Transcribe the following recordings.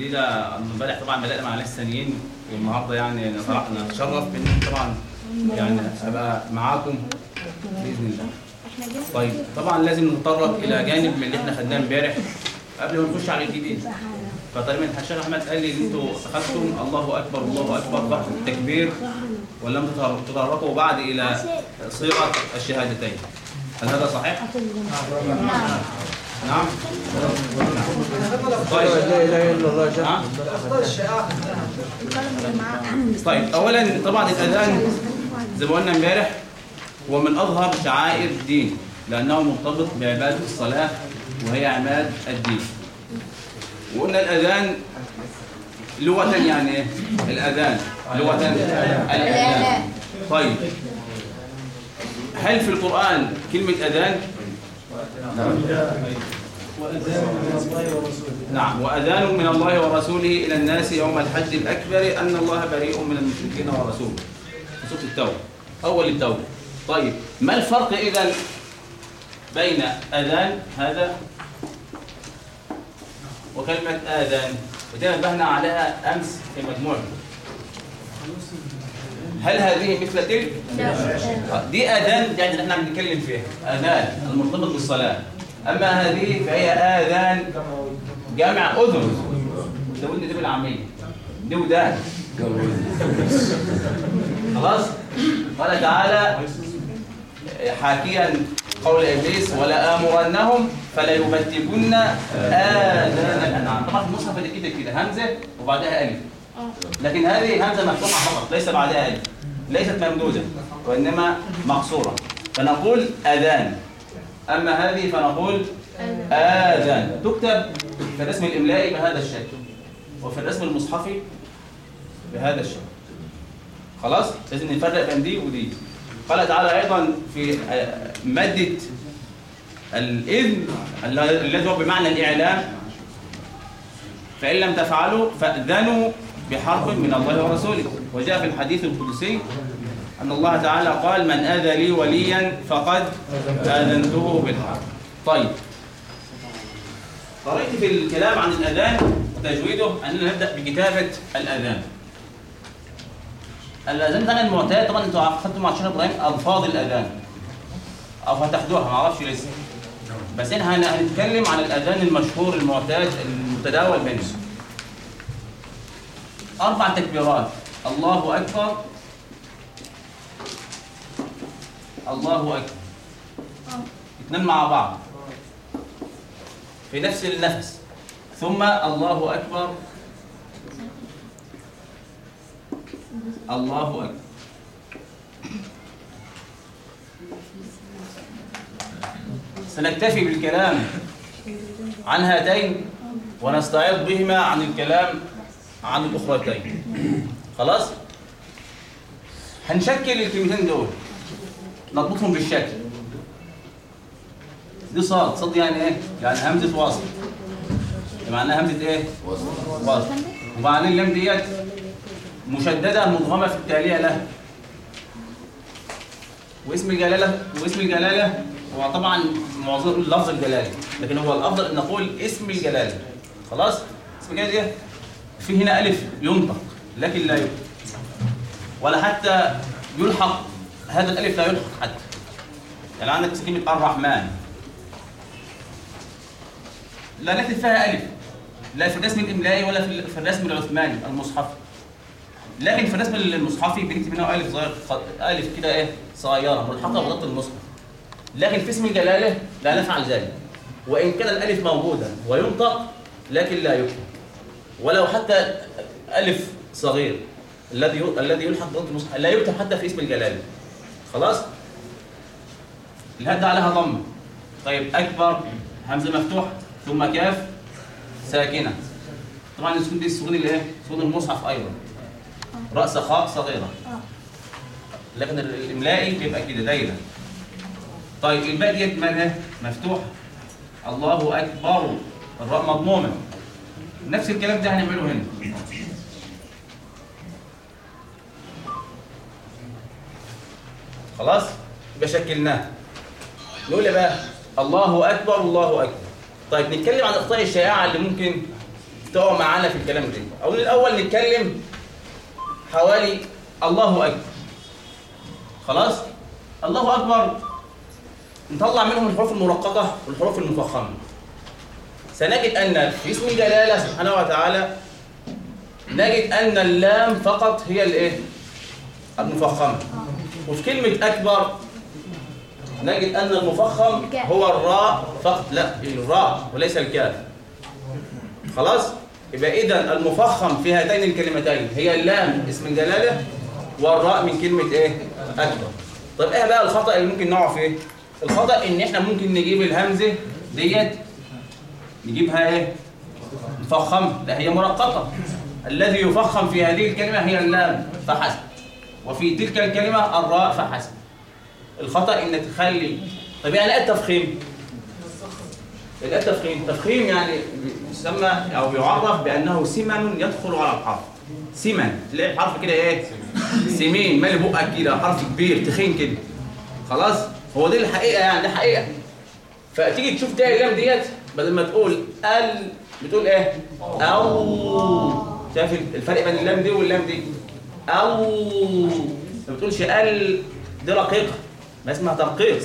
جديدة امبارح طبعا بدأنا مع ناس ثانيين والنهاردة يعني أنا نتشرف بان طبعا يعني ابقى معاكم بإذن الله. طيب طبعا لازم نتطرق إلى جانب من اللي إحنا خدناه امبارح قبل ما نخش على الجديد. فتقريبا الشيخ أحمد قال لي إن أنتوا اخذتم الله أكبر الله أكبر بعد التكبير ولم تتطرقوا بعد إلى صيغة الشهادتين. هل هذا صحيح؟ نعم طيب. لا إله إلا الله. نعم. طيب. اولا طبعا الاذان زي ما قلنا امبارح هو من أظهر شعائر الدين لأنه مرتبط بعبادة الصلاة وهي عماد الدين. وقلنا الأذان لغة يعني إيه الأذان لغة الأذان. طيب. هل في القرآن كلمة أذان؟ نعم. وأذان من الله ورسوله إلى الناس يوم الحج الأكبر أن الله بريء من المشركين ورسوله. سورة التوبة. أول التوبة. طيب. ما الفرق إذا بين أذان هذا وكلمة آذان؟ ودي نبهنا عليها أمس في مجموعة هل هذه مثل تلك؟ دي أذان يعني اللي إحنا بنتكلم فيها. أذان المرتبط بالصلاة. أما هذه فهي آذان جامع أذن. ده ودن دي بالعامية دي ودان خلاص؟ قال تعالى حاكيا قول إبليس ولا آمرنهم فلا يبتكن آذان الأنعام. طبعا في المصحف اللي كده كده همزة وبعدها ألف. لكن هذه همزة مفتوحة فقط ليس بعدها ألف. ليست ممدودة وإنما مقصورة. فنقول أذان. أما هذه فنقول آذان. تكتب في الرسم الإملائي بهذا الشكل وفي الرسم المصحفي بهذا الشكل. خلاص؟ لازم نفرق بين دي ودي. قال تعالى أيضا في مادة الإذن الذي هو بمعنى الإعلام فإن لم تفعلوا فأذنوا بحرب من الله ورسوله. وجاء في الحديث القدسي أن الله تعالى قال من آذى لي وليا فقد آذنته بالحرب طيب. طريقتي في الكلام عن الأذان وتجويده أننا نبدأ بكتابة الأذان. الأذان ده المعتاد. طبعا أنتوا أخذتوا مع الشيخ إبراهيم ألفاظ الأذان. أو فتحتوها ما أعرفش لسه بس إحنا هنتكلم عن الأذان المشهور المعتاد المتداول منه. أربع تكبيرات. الله أكبر. الله أكبر. اثنين مع بعض. في نفس النفس. ثم الله أكبر. الله أكبر. سنكتفي بالكلام عن هاتين ونستعيض بهما عن الكلام عن الأخرتين. خلاص؟ هنشكل الكلمتين دول. نربطهم بالشكل. دي صاد. صاد يعني إيه؟ يعني همزة وصل. معناها همزة إيه؟ وصل. وبعدين اللام ديت مشددة مدغمه في التالية لها واسم الجلالة واسم الجلالة هو طبعا معظم لفظ الجلالة لكن هو الأفضل إن نقول اسم الجلالة. خلاص؟ اسم الجلالة دي في هنا ألف ينطق لكن لا يكتب ولا حتى يلحق هذا الألف لا يلحق حتى يعني عندك كلمه الرحمن. لا نكتب فيها ألف. لا في الرسم الإملائي ولا في الرسم العثماني المصحفي لكن في الرسم المصحفي بنكتب هنا ألف صغير ألف كده إيه صغيرة ملحقة بضبط المصحف لكن في اسم الجلاله لا نفعل ذلك. وإن كان الألف موجودا وينطق لكن لا يكتب ولو حتى ألف صغير الذي الذي يلحق بضبط المصحف لا يكتب حتى في اسم الجلاله. خلاص؟ الهاء ده عليها ضم. طيب أكبر همزة مفتوحه ثم كاف ساكنة. طبعا السكون دي السكون اللي إيه؟ سكون المصحف أيضا. رأس خاء صغيرة. لكن الإملائي بيبقى كده دايره طيب الباء ديت مفتوحه الله أكبر. الراء مضمومة. نفس الكلام ده هنعمله هنا. خلاص؟ يبقى شكلناه. نقول بقى؟ الله أكبر الله أكبر. طيب نتكلم عن الاخطاء الشائعة اللي ممكن تقع معانا في الكلام ده. أو الأول نتكلم حوالي الله أكبر. خلاص؟ الله أكبر. نطلع منهم الحروف المرققه والحروف المفخمة. سنجد أن في اسم الجلالة سبحانه وتعالى نجد أن اللام فقط هي الإيه؟ المفخمة. وفي كلمة أكبر نجد أن المفخم هو الراء فقط. لا الراء وليس الكاف. خلاص؟ يبقى اذا المفخم في هاتين الكلمتين هي اللام اسم الجلاله والراء من كلمة إيه؟ أكبر. طيب إيه بقى الخطأ اللي ممكن نقع فيه؟ الخطأ إن إحنا ممكن نجيب الهمزة ديت. نجيبها إيه؟ مفخم. لا هي مرققة. الذي يفخم في هذه الكلمة هي اللام. فحسب. وفي تلك الكلمة الراء فحسب. الخطأ إن تخلي. طب يعني إيه التفخيم؟ إيه التفخيم؟ تفخيم يعني يسمى أو يعرف بأنه سمن يدخل على الحرف. سمن. تلاقي الحرف كده إيه؟ سمين. مالي بقك كده. حرف كبير. تخين كده. خلاص؟ هو دي الحقيقة يعني دي حقيقة. فتيجي تشوف ده اللام ديت بدل ما تقول ال بتقول إيه؟ أو. شايف الفرق بين اللام دي واللام دي؟ أو ما بتقولش أل دي رقيقة ما اسمها ترقيق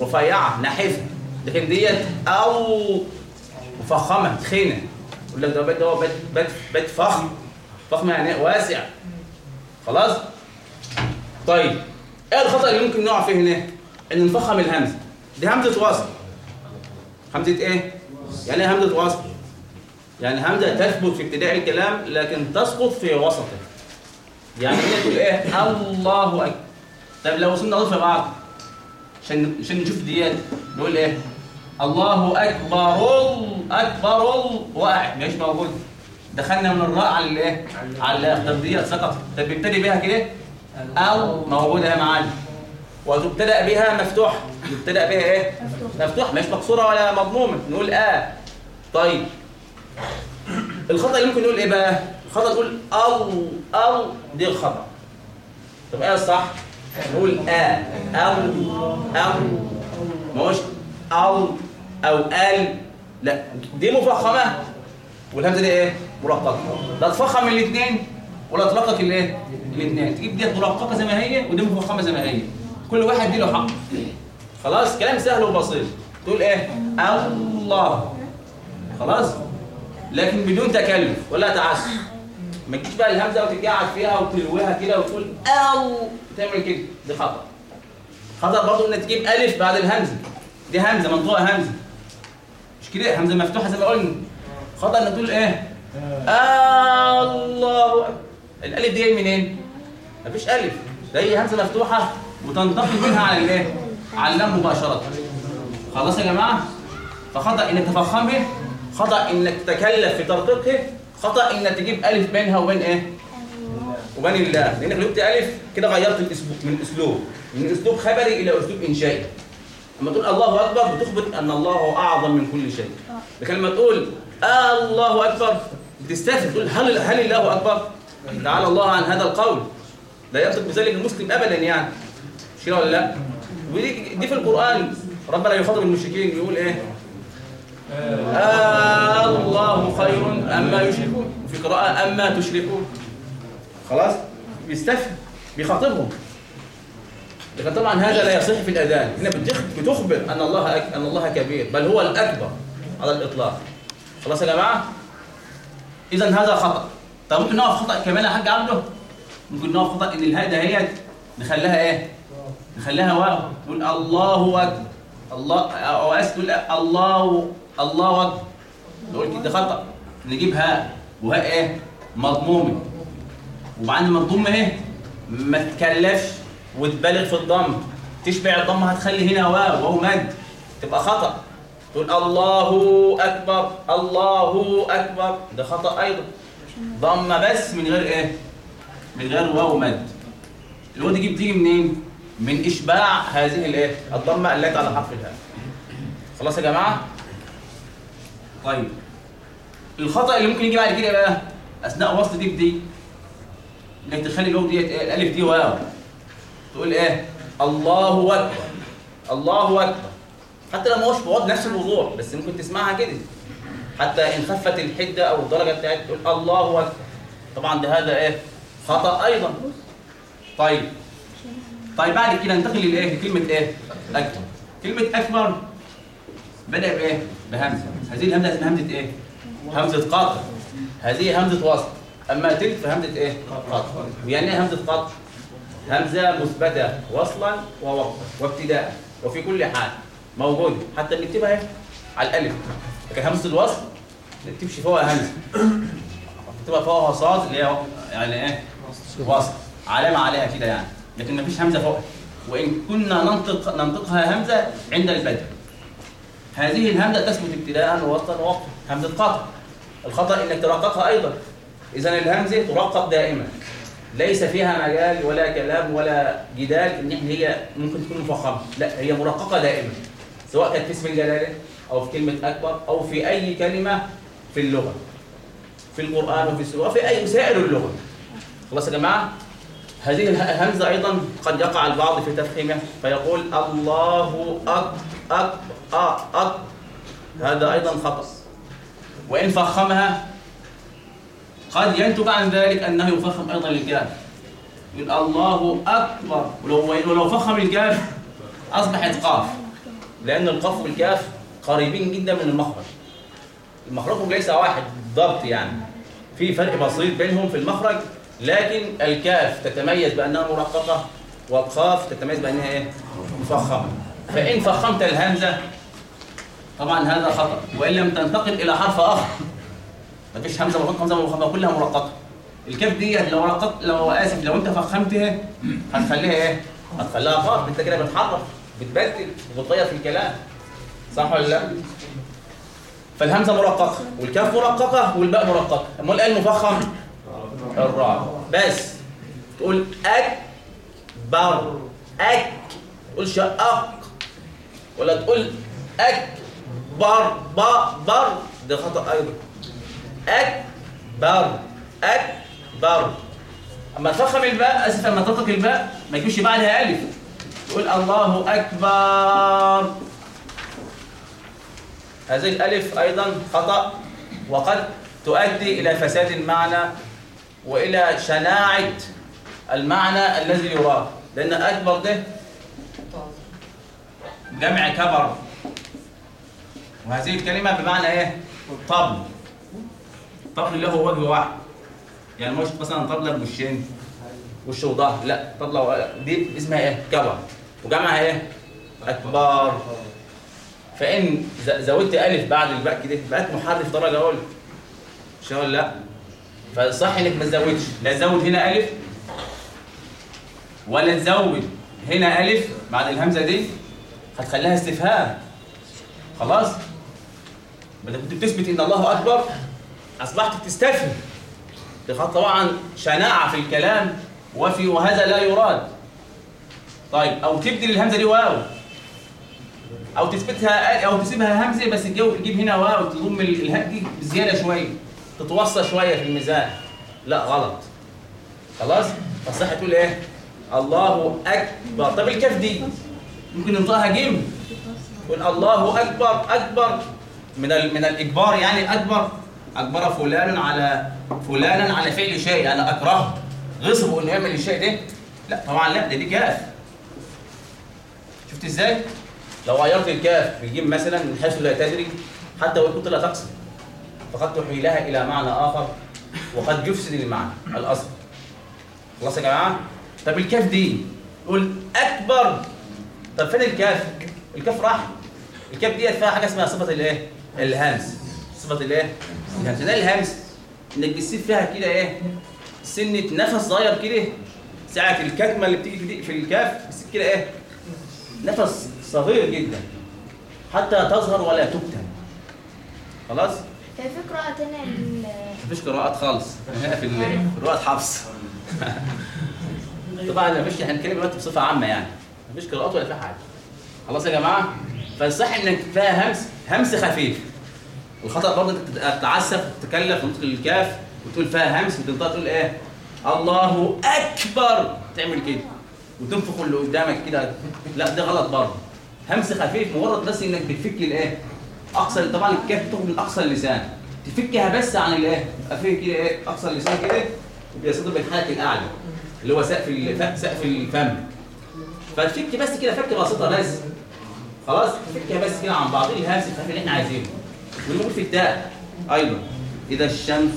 رفيعة ناحفه لكن ديت أو مفخمة تخينة. يقول لك ده بيت ده بيت بيت بيت فخم. فخم يعني واسع. خلاص؟ طيب إيه الخطأ اللي ممكن نقع فيه هنا؟ إن نفخم الهمزة. دي همزة وصل. همزة إيه؟ يعني إيه همزة وصل؟ يعني همزة تثبت في ابتداء الكلام لكن تسقط في وسطه. يعني هنا تقول إيه؟ الله اكبر طب لو وصلنا نضيف بعض عشان عشان نشوف ديات نقول إيه؟ الله أكبر ال- أكبر ال- واقع مش موجود. دخلنا من الراء على الإيه؟ على اللاء طب ديت سقط. طب بيبتدي بيها كده؟ أو موجودة يا معلم. وتبتدأ بها مفتوح. تبتدا بها إيه؟ مفتوح. مش مكسوره ولا مضمومة. نقول آه. طيب. الخطأ اللي ممكن نقول إيه بقى؟ الخطا نقول أو أو دي الخطا طب إيه الصح نقول آه أو أو. مش أو أو آل. لا دي مفخمة. والهمزة دي إيه؟ مرققه لا تفخم الاثنين ولا ترقق الإيه؟ الاثنين تجيب دي مرققه زي ما هي ودي مفخمة زي ما هي. كل واحد دي له حق. خلاص كلام سهل وبسيط. تقول إيه؟ الله. خلاص؟ لكن بدون تكلف ولا تعسف. ما تجيش بقى الهمزة وتتقعد فيها وتلويها كده وتقول أو. تعمل كده. دي خطأ. خطأ برضه إنك تجيب ألف بعد الهمزة. دي همزة منطوقة همزة. مش كده؟ همزة مفتوحة زي ما قلنا. خطأ إنك تقول إيه؟ الله. الألف دي جاي منين؟ مفيش ألف. ده هي همزة مفتوحة وتنتقل منها على الإيه؟ على اللام مباشرة. خلاص يا جماعة؟ فخطأ إنك تفخمه خطأ إنك تتكلف في ترقيقه. خطأ إنك تجيب ألف بينها وبين إيه؟ وبين الله. لأنك لو جبت ألف كده غيرت الأسلوب من أسلوب. من أسلوب خبري إلى أسلوب إنشائي. لما تقول الله أكبر بتخبر أن الله أعظم من كل شيء. لكن لما تقول الله أكبر بتستفد تقول هل هل الله أكبر؟ تعالى الله عن هذا القول. لا ينطق بذلك المسلم ابدا يعني. مش ولا لا؟ ودي دي في القرآن. ربنا يخاطب المشركين يقول إيه؟ آه الله خير. أما يشركون وفي قراءة أما تشركون. خلاص؟ بيستفهم بيخاطبهم. لكن طبعا هذا لا يصح في الأذان. هنا بتخ- بتخبر أن الله أك... أن الله كبير بل هو الأكبر على الإطلاق. خلاص يا جماعة؟ اذا هذا خطأ. طب ممكن نقف خطأ كمان يا حاج عبده؟ ممكن نقف خطأ إن الهاء دهيت. نخليها إيه؟ نخليها واو. نقول الله أكبر. الله أسف تقول الله الله أكبر. نقول كده خطا نجيب هاء وهاء إيه؟ مضمومة. وبعد ما تضم إيه؟ ما تكلفش وتبالغ في الضم. تشبع الضم هتخلي هنا واو واو مد. تبقى خطأ. تقول الله أكبر الله أكبر. ده خطأ أيضا. ضم بس من غير إيه؟ من غير واو مد. الواو دي بتيجي منين؟ من إشباع هذه الإيه؟ الضمة التي على حرف الهاء. خلاص يا جماعة؟ طيب. الخطأ اللي ممكن يجي بعد كده بقى أثناء وصل دي بدي إنك تخلي الواو ديت إيه؟ الألف دي واو. تقول إيه؟ الله أكبر. الله أكبر. حتى لو ما هوش بوضع نفس الوضوح بس ممكن تسمعها كده. حتى إن خفت الحدة أو الدرجة بتاعت تقول الله أكبر. طبعا ده هذا إيه؟ خطأ أيضا. طيب. طيب بعد كده ننتقل للإيه؟ لكلمة إيه؟ أكبر. كلمة أكبر بدأ بإيه؟ بهمزة. هذه الهمزة اسمها همزة إيه؟ همزة قطع هذه همزة وصل. أما تلك فهمزة إيه؟ قطع يعني إيه همزة قطع همزة مثبتة وصلا ووقفا وابتداء وفي كل حال موجودة. حتى بنكتبها إيه؟ على الألف. لكن همزة الوصل ما نكتبش فوقها همزة. نكتبها فوقها صاد اللي هي يعني إيه؟ وصل. علامة عليها كده يعني. لكن ما فيش همزة فوقها. وإن كنا ننطق ننطقها همزة عند البدء. هذه الهمزة تثبت ابتداء ووصلا ووقفا. همزة قطع. الخطأ إنك ترققها أيضا. اذا الهمزة ترقق دائما. ليس فيها مجال ولا كلام ولا جدال إن هي ممكن تكون مفخمة. لا هي مرققة دائما. سواء كانت في اسم الجلالة أو في كلمة أكبر أو في أي كلمة في اللغة. في القرآن وفي السورة وفي أي سائر اللغة. خلاص يا جماعة؟ هذه الهمزة أيضا قد يقع البعض في تفخيمه فيقول الله أكبر. أك أك هذا أيضا خطأ. وإن فخمها قد ينتج عن ذلك أنه يفخم أيضا الكاف يقول الله أكبر. ولو ولو فخم الكاف أصبحت قاف. لأن القاف والكاف قريبين جدا من المخرج. مخرجهم ليس واحد بالضبط يعني. في فرق بسيط بينهم في المخرج لكن الكاف تتميز بأنها مرققة والقاف تتميز بأنها إيه؟ مفخمة. فإن فخمت الهمزة طبعا هذا خطأ. وإن لم تنتقل إلى حرف آخر. مفيش همزة مرققه همزة مرققه كلها مرققه الكاف ديت لو رققت لو آسف لو انت فخمتها هتخليها إيه؟ هتخليها قاف انت كده بتحرف بتبدل وبتغير في الكلام. صح ولا لا؟ فالهمزة مرققه والكاف مرققه والباء مرققه امال إيه المفخم الراء. بس تقول أك. تقول شقق. ولا تقول اكبر با بر ده خطأ أيضا. أكبر أكبر أما تفخم الباء أسف لما تنطق الباء ما يكونش بعدها ألف. تقول الله أكبر. هذه الألف أيضا خطأ وقد تؤدي إلى فساد المعنى وإلى شناعة المعنى الذي يراد لأن أكبر ده جمع كبر. وهذه الكلمة بمعنى إيه؟ طبل. طبل له وجه واحد. يعني مش مثلا طبلة بوشين وش وظهر لا طبلة دي اسمها إيه؟ كبر وجمعها إيه؟ أكبر. فإن زودت ألف بعد الباء كده بقت محرف درجة اولى مش ولا لا فالصح إنك ما تزودش. لا تزود هنا ألف ولا تزود هنا ألف بعد الهمزة دي. هتخليها استفهام. خلاص؟ بدك كنت بتثبت إن الله أكبر أصبحت تستفهم طبعا شناعة في الكلام وفي وهذا لا يراد. طيب أو تبدل الهمزه دي واو. أو تثبتها أو تسيبها همزة بس تجيب هنا واو تضم الهاء دي بزيادة شوية تتوصى شوية في الميزان. لا غلط. خلاص؟ فالصح تقول إيه؟ الله أكبر. طب الكاف دي؟ ممكن ننطقها جيم. يقول الله أكبر أكبر. من من الإجبار يعني أكبر أجبر فلان على فلانا على فعل شيء أنا أكرهه. غصبه إنه يعمل الشيء ده. لا طبعا لا ده دي كاف. شفت إزاي؟ لو غيرت الكاف بيجيب مثلا من حيث لا تدري حتى وإن كنت لا تقصد. فقد تحيلها إلى معنى آخر وقد يفسد المعنى الأصل. خلاص يا جماعة؟ طب الكاف دي قول أكبر. طب فين الكاف؟ الكاف راح. الكاف ديت فيها حاجة اسمها صفة الإيه؟ الهمس. صفة الإيه؟ الهمس. ده الهمس. إنك بتسيب فيها كده إيه؟ سنة نفس صغير كده. ساعة الكتمة اللي بتيجي في الكاف بتسيب كده إيه؟ نفس صغير جدا. حتى تظهر ولا تكتم خلاص؟ كان في قراءة تانية مفيش قراءات خالص. في قراءات حفص. طبعا مفيش هنتكلم دلوقتي بصفة عامة يعني. مفيش قراءات ولا في حاجة. خلاص يا جماعة؟ فالصح إنك فيها همس همس خفيف. الخطا برضه تتعسف وتتكلف وتنطق الكاف وتقول فيها همس وتنطق تقول إيه؟ الله أكبر. تعمل كده وتنفخ اللي قدامك كده. لا ده غلط برضه. همس خفيف مجرد بس إنك بتفك الإيه؟ أقصى طبعا الكاف بتاخد من أقصى اللسان. تفكها بس عن الإيه؟ فيه كده إيه؟ أقصى اللسان كده. يبقى صدر بالحلق الاعلى اللي هو سقف سقف الفم. فتفك بس كده فك بسيطة بس. خلاص فكها بس كده عن بعض الهمس الخفيف اللي إحنا عايزينه. ونقول في التاء أيضا. إذا الشمس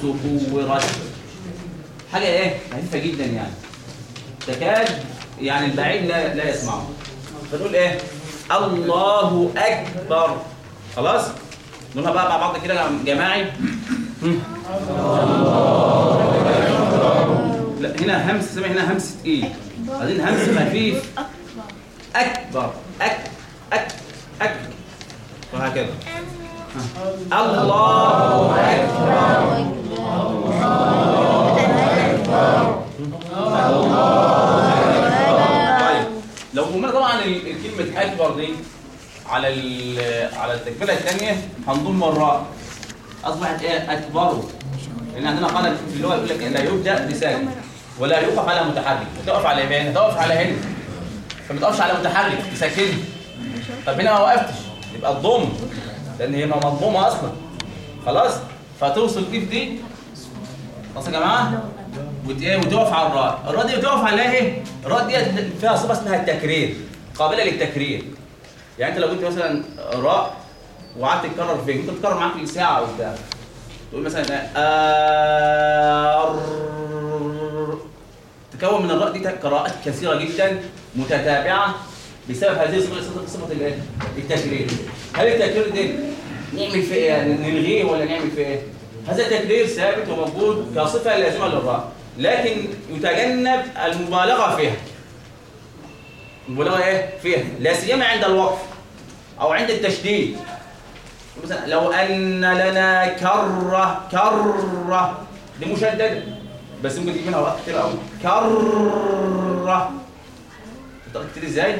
كورت. حاجة إيه؟ خفيفه جدا يعني. تكاد يعني البعيد لا لا يسمعه. فنقول إيه؟ الله أكبر. خلاص؟ نقولها بقى مع بعض كده جماعي. لا هنا همس سامع هنا همس تقيل. بعدين همس خفيف. أكبر أك أك. اك وهكذا. الله أكبر. طيب لو قلنا طبعا ال- الكلمة أكبر دي على على التكملة الثانية هنضم الراء أصبحت إيه؟ أكبر. لأن عندنا قاعدة في اللغة يقول لك لا يبدأ بساكن ولا يوقف على متحرك. تقف على يمين تقف على هنا. فما تقفش على متحرك تسكن طب هنا ما وقفتش. يبقى تضم لأن هي مضمومة أصلا. خلاص؟ فتوصل كيف دي. خلاص يا جماعة. إيه؟ وتقف على الراء الراء دي بتقف عليها إيه؟ الراء دي فيها صفة اسمها التكرير. قابلة للتكرير. يعني أنت لو قلت مثلا راء وقعدت تكرر فيك ممكن تكرر معاك ساعة أو بتاع. تقول مثلا؟ آر تكون من الراء دي قراءات كثيرة جدا متتابعة. بسبب هذه الايه التكرير. هل التكرير ده نعمل فيه إيه؟ نلغيه ولا نعمل فيه إيه؟ هذا التكرير ثابت وموجود كصفة لازمه للراء لكن يتجنب المبالغة فيها. المبالغة إيه؟ فيها. لا سيما عند الوقف أو عند التشديد. مثلا لو أن لنا كره كرة دي مشدده بس ممكن تجيب منها وقت كتير قوي بتقرا كتير إزاي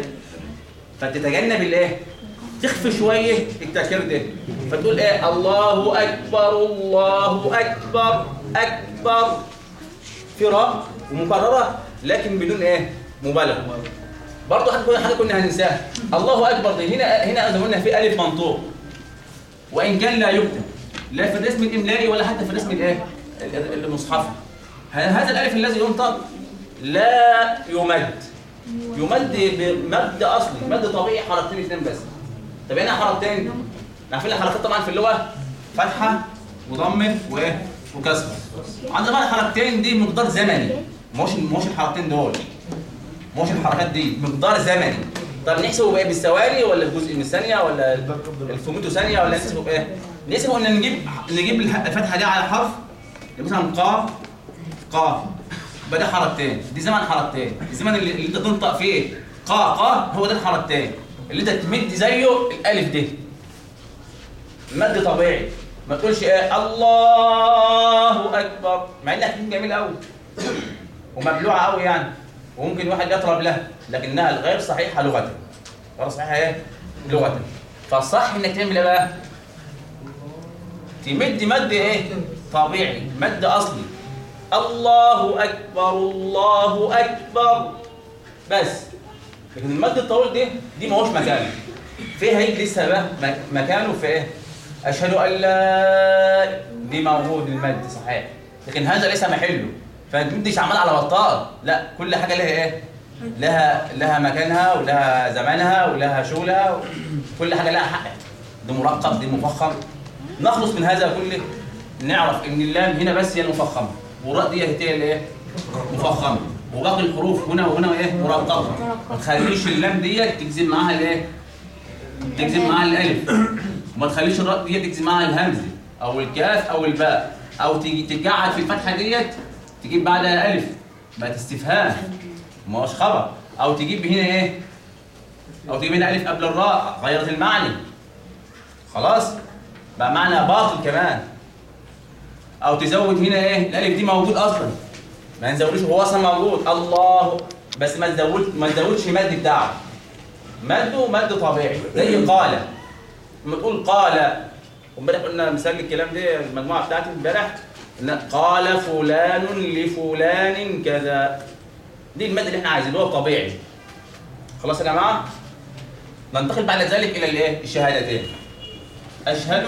فتتجنب الايه؟ تخفي شوية التكرير ده. فتقول إيه؟ الله أكبر الله أكبر أكبر. راء ومكررة لكن بدون إيه؟ مبالغة. برضه حاجة حاجة كنا هننساها. الله أكبر دي. هنا هنا زي قلنا في ألف منطوق وإن كان لا يكتب. لا في الرسم الإملائي ولا حتى في الرسم الإيه؟ ال- المصحفي هذا الألف الذي ينطق لا يمد. يمد بمد أصلي مد طبيعي حركتين اثنين بس. طب هنا حركتين. عارفين الحركات طبعا في اللغة؟ فتحه وضمة وايه وكسرة. عندنا بقى الحركتين دي مقدار زمني. مش مش الحركتين دول. مش الحركات دي مقدار زمني. طب نحسبه بإيه؟ بالثواني ولا بجزء من ثانية ولا الفوميتو ثانية ولا نحسبه بإيه؟ نحسبه إن نجيب نجيب الفتحة دي على حرف. مثلا قاف قاف. يبقى ده حركتين. دي زمن حركتين. الزمن اللي, انت تنطق فيه. قا قا هو ده الحركتين. اللي انت تمد زيه الألف دي. مد طبيعي. ما تقولش إيه الله أكبر. مع إنها هتكون جميلة قوي ومبلوعة قوي يعني. وممكن واحد يطرب لها. لكنها الغير صحيحة لغه غير صحيحة إيه؟ لغه فالصح إنك تعمل إيه بقى؟ تمد مد إيه؟ طبيعي. مد أصلي. الله أكبر الله أكبر. بس. لكن المد الطويل ده دي ما هوش مكانه. فيه هيجي لسه بقى مك- مكانه في إيه؟ أشهد أن لا دي موجود المد صحيح. لكن هذا ليس محله. فما تمدش عمال على بطال. لا كل حاجة لها إيه؟ لها لها مكانها ولها زمانها ولها شغلها كل حاجة لها حقها. دي مرقب دي مفخم. نخلص من هذا كله. نعرف إن اللام هنا بس هي المفخمة. والراء دي هي الايه مفخمة. وباقي الحروف هنا وهنا إيه؟ مرققه ما تخليش اللام دي تجزم معاها الإيه؟ تجزم معاها الألف. وما تخليش الراء دي تجزم معاها الهمزة أو الكاف أو الباء. أو تيجي تتقعد في الفتحة ديت تجيب بعدها الف بقت استفهام. ما هوش خبر. أو تجيب هنا إيه؟ أو تجيب هنا ألف قبل الراء. غيرت المعنى خلاص؟ بقى معنى باطل كمان. أو تزود هنا إيه؟ الألف دي موجود أصلا. ما نزودوش هو أصلا موجود. الله. بس ما تزود ما تزودش مد بتاعه مده مد طبيعي. زي قال. لما تقول قال وامبارح قلنا مثال الكلام ده المجموعة بتاعتي امبارح. قال فلان لفلان كذا. دي المد اللي إحنا عايزينه هو طبيعي. خلاص يا جماعة؟ ننتقل بعد ذلك إلى الإيه؟ الشهادتين. أشهد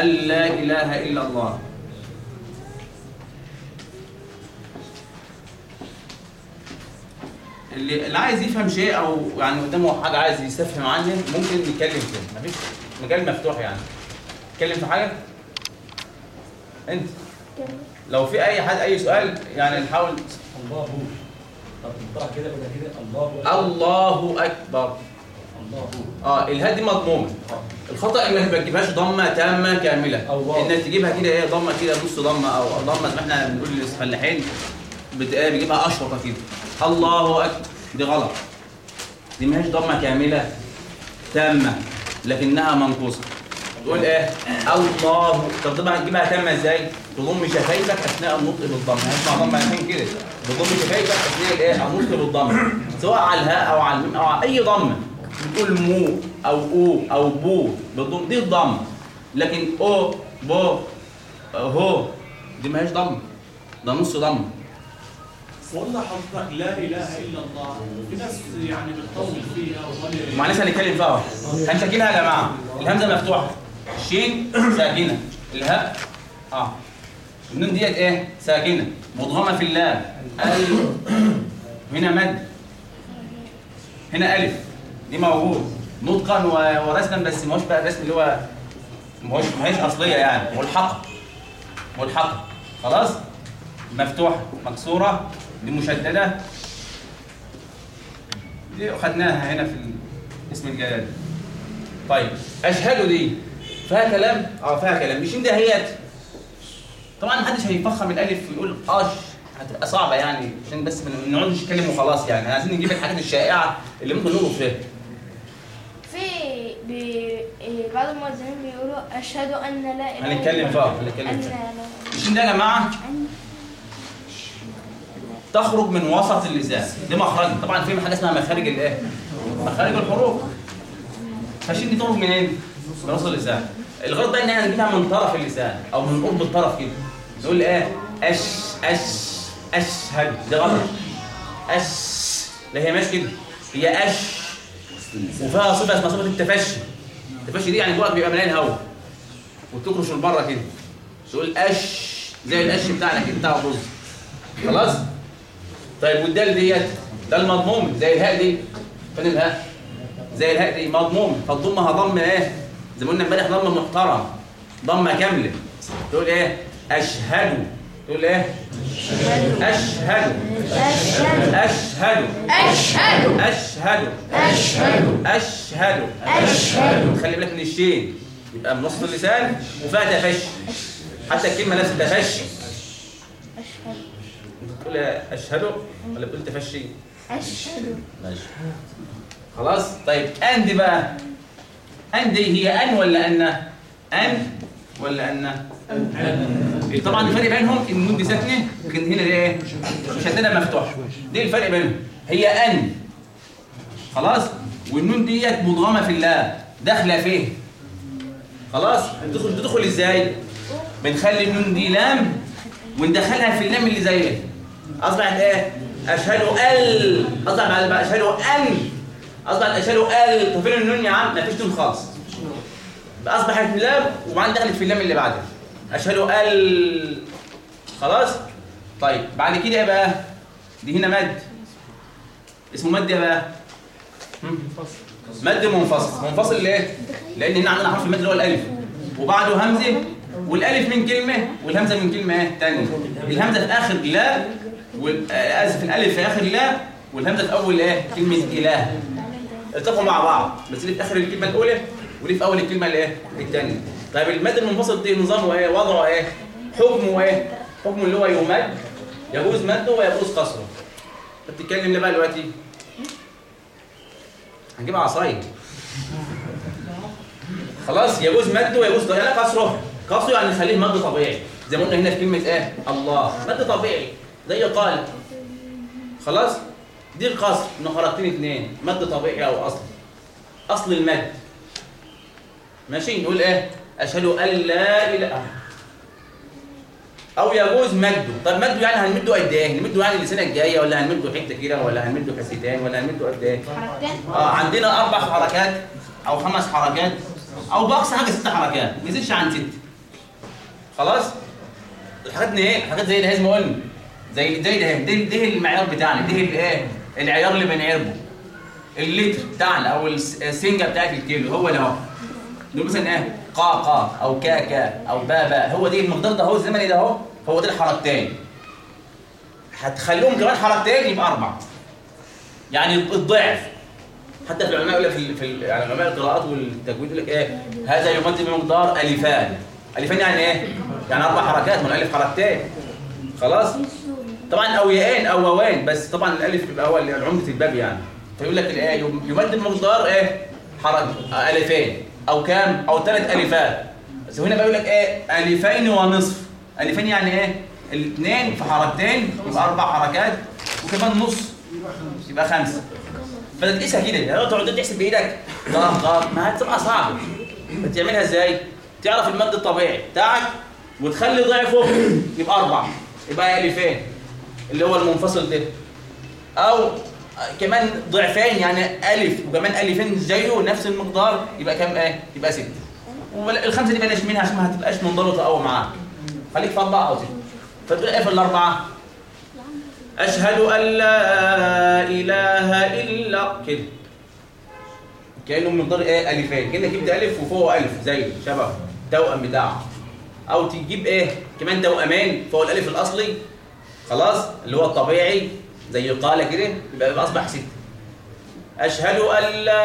أن لا إله إلا الله. اللي اللي عايز يفهم شيء أو يعني قدامه حاجة عايز يستفهم عنه ممكن نتكلم فيه. مفيش مجال مفتوح يعني. نتكلم في حاجة؟ أنت. لو في أي حد أي سؤال يعني نحاول الله. هو طب كده كده الله الله أكبر. الله. آه الهاء دي مضمومه الخطأ انك ما تجيبهاش ضمة تامة كاملة. إنك تجيبها كده إيه ضمة كده نص ضمة أو ضمة زي ما إحنا بنقول للفلاحين إيه، بيجيبها اشرطه كده الله أكبر. دي غلط. دي ماهيش ضمة كاملة تامة لكنها منقوصة. تقول إيه؟ الله. طب طبعا تجيبها تامة إزاي؟ تضم شفايفك أثناء النطق بالضم هنسمع ضمة الاثنين كده. تضم شفايفك أثناء الإيه؟ النطق بالضم سواء على الهاء أو على الميم أو على أي ضمة. بتقول مو. أو أو أو بو بالضم دي الضم. لكن أو بو هو دي ماهيش ضم. ده نص ضم. والله حضرتك لا إله إلا الله. في ناس يعني بتطول فيها معلش هنتكلم فيها اهو هنشكلها يا جماعة؟ الهمزة مفتوحة. الشين ساكنة. الهاء آه. النون ديت إيه؟ ساكنة. مضغمة في اللام. ال هنا مد. هنا ألف. دي موجود. نطقا ورسما بس ما هوش بقى الرسم اللي هو ما هوش ما هيش أصلية يعني ملحقة. ملحقة. خلاص؟ مفتوحة مكسورة دي مشددة. دي خدناها هنا في اسم الجلال طيب أشهد دي. فيها كلام؟ آه فيها كلام. مش ده هيت طبعا محدش هيفخم الألف ويقول آش هتبقى صعبة يعني. عشان بس ما نقعد نتكلم وخلاص يعني. عايزين نجيب الحاجات الشائعة اللي ممكن نقول فيها. في بي إيه، بعض المؤذنين بيقولوا أشهد أن لا إلا هنتكلم الله. فيها هنتكلم فيها الشين ده يا جماعة؟ تخرج من وسط اللسان دي مخرج طبعا في حاجة اسمها مخارج الإيه؟ مخارج الحروف فالشين دي تخرج منين؟ من وسط اللسان الغلط بقى إن إحنا نجيبها من طرف اللسان أو من قرب الطرف كده. نقول إيه؟ أش أش أشهد. دي غلط. أش. لا هي مش كده؟ هي أش. وفيها صفة اسمها صفة التفشي. التفشي دي يعني جواك بيبقى مليان هواء وتكرش لبره كده. تقول اش زي القش بتاعنا كده بتاع الرز. خلاص؟ طيب والدال ديت ده المضموم زي الهاء دي. فين الهاء؟ زي الهاء دي مضموم. فتضمها ضم إيه؟ زي ما قلنا امبارح ضم محترم ضمة كاملة. تقول إيه؟ أشهد تقول إيه؟ أشهد. أشهد. أشهد. أشهد. أشهد. أشهد اشهد أشهد خلي بالك من الشين. يبقى من وسط اللسان وفيها تفشي حتى الكلمة نفس التفشي أشهد انت بتقول أشهد. ولا بتقول تفشي؟ أشهد ماشي. خلاص؟ طيب ان دي بقى. ان دي هي أن ولا أن؟ أن ولا أن؟ طبعا الفرق بينهم إن النون دي ساكنة لكن هنا إيه مشدده مفتوحه دي الفرق بينهم؟ هي أن. خلاص؟ والنون ديت مضغمة في اللام داخلة فيه خلاص؟ تدخل تدخل إزاي؟ بنخلي النون دي لام وندخلها في اللام اللي زيها. أصبحت إيه؟ أشهد ال اصبح أشهد أن. أصبحت أشهد ال طب فين النون يا عم؟ مفيش نون خالص. أصبحت لام وبعدين دخلت في اللام اللي بعدها. أشهد ال خلاص؟ طيب بعد كده إيه بقى. دي هنا مد. اسمه مد إيه بقى؟ مد منفصل. منفصل ليه؟ لأن هنا عندنا حرف المد اللي هو الألف. وبعده همزة والألف من كلمة والهمزة من كلمة إيه ثانية الهمزة في آخر لا اسف الألف في آخر لا والهمزة في أول إيه؟ كلمة إله. التقوا مع بعض. بس اللي في آخر الكلمة الأولى واللي في أول الكلمة الإيه؟ الثانية طيب المد المنفصل دي نظامه إيه؟ وضعه إيه؟ حكمه إيه؟ حكمه اللي هو يمد يجوز مده ويجوز قصره. بتتكلم ليه بقى دلوقتي؟ هنجيب عصايه خلاص يجوز مده ويجوز يعني قصره؟ قصره يعني نخليه مد طبيعي. زي ما قلنا هنا في كلمة إيه؟ الله. مد طبيعي. زي قال. خلاص؟ دي القصر. إنه حركتين اثنين مد طبيعي أو أصل. أصل المد. ماشي؟ نقول إيه؟ أشهد أن لا إله أو يجوز مده طب مده يعني هنمده قد إيه؟ هنمده يعني السنة الجايه ولا هنمده حتة كده ولا هنمده حتتين ولا هنمده قد حركتين آه عندنا أربع حركات أو خمس حركات أو باقصى حاجة ست حركات ما يزيدش عن ست. خلاص؟ الحاجات دي إيه؟ الحاجات زي ده زي ما قلنا. زي زي ده ده, ده المعيار بتاعنا ده الايه العيار اللي بنعير به اللتر بتاعنا أو الس- السنجة بتاعت الكيلو هو ده أهو. نقول مثلا إيه؟ قا قا أو كا كا أو با با. هو دي المقدار ده هو الزمني ده اهو هو ده الحركتين. هتخليهم كمان حركتين يبقى أربعة. يعني الضعف. حتى في العلماء يقول لك في في يعني علماء القراءات والتجويد يقول لك إيه هذا يمثل بمقدار ألفان. ألفان يعني إيه؟ يعني أربع حركات من الألف حركتين. خلاص؟ طبعا أو ياءين أو واوين بس طبعا الألف بيبقى هو عمدة الباب يعني. فيقول لك الايه يم- يمد بمقدار إيه؟ حركه آه، ألفين. أو كام؟ أو ثلاث ألفات. بس هنا بقى يقول لك إيه؟ ألفين ونصف. ألفين يعني إيه؟ الاثنين في حركتين يبقى أربع حركات وكمان نص. يبقى خمسة. فتقيسها كده. يعني تقعد تحسب بإيدك. ضغط ضغط ما هتبقى صعبة. بتعملها إزاي؟ تعرف المد الطبيعي بتاعك وتخلي ضعفه يبقى أربعة. يبقى ألفين. اللي هو المنفصل ده. أو كمان ضعفين يعني ألف وكمان ألفين زيه نفس المقدار يبقى كام إيه؟ يبقى ستة والخمسه دي بلاش منها عشان ما هتبقاش منضبطه قوي معاك. خليك في أربعة أو ستة فتقول إيه في الأربعة؟ أشهد أن لا إله إلا كده. كأنه من ضر إيه؟ ألفين. كأنك جبت ألف وفوق ألف زي شبه توأم بتاعه أو تجيب إيه؟ كمان توأمين فوق الألف الأصلي. خلاص؟ اللي هو الطبيعي. زي قال كده يبقى أصبح ستة أشهد أن لا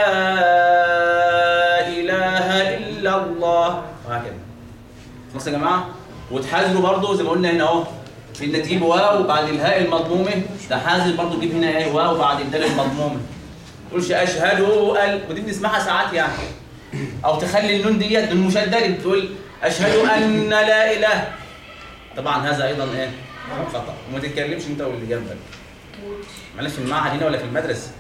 إله إلا الله. وهكذا. خلاص يا جماعة؟ وتحاسبوا برضه زي ما قلنا هنا في انك تجيب واو بعد الهاء المضمومة. تحاسب برضه تجيب هنا إيه؟ واو بعد الدال المضمومة. ما تقولش أشهد ال ودي بنسمعها ساعات يعني. أو تخلي النون ديت نون مشددة تقول أشهد أن لا إله. طبعا هذا أيضا إيه؟ خطأ. وما تتكلمش أنت واللي جنبك. معلش في المعهد هنا ولا في المدرسة؟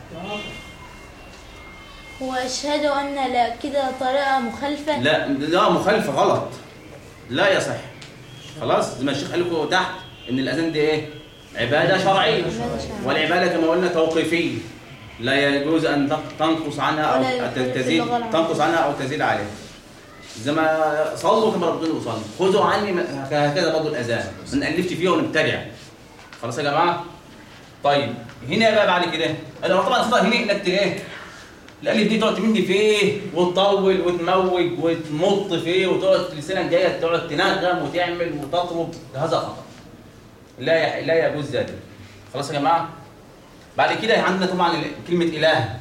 وأشهد أن لا كده طريقة مخالفة؟ لا لا مخالفة غلط. لا يصح خلاص زي ما الشيخ قال لكم تحت إن الأذان دي إيه؟ عبادة شرعية. والعبادة كما قلنا توقيفية. لا يجوز أن تنقص عنها أو تزيد. تنقص عنها أو تزيد عليها. زي ما صلوا كما ربنا يصلي خذوا عني هكذا برضه الأذان. ما نألفش فيها ونبتدع. خلاص يا جماعة؟ طيب هنا بقى بعد كده. أنا طبعا الخطا هنا إنك إيه؟ الالف دي تقعد تمد فيه وتطول وتموج وتمط فيه وتقعد لسانك جاية تقعد تنغم وتعمل وتطرب هذا خطأ. لا يح... لا يجوز ذلك. خلاص يا جماعة؟ بعد كده عندنا طبعا كلمة إله.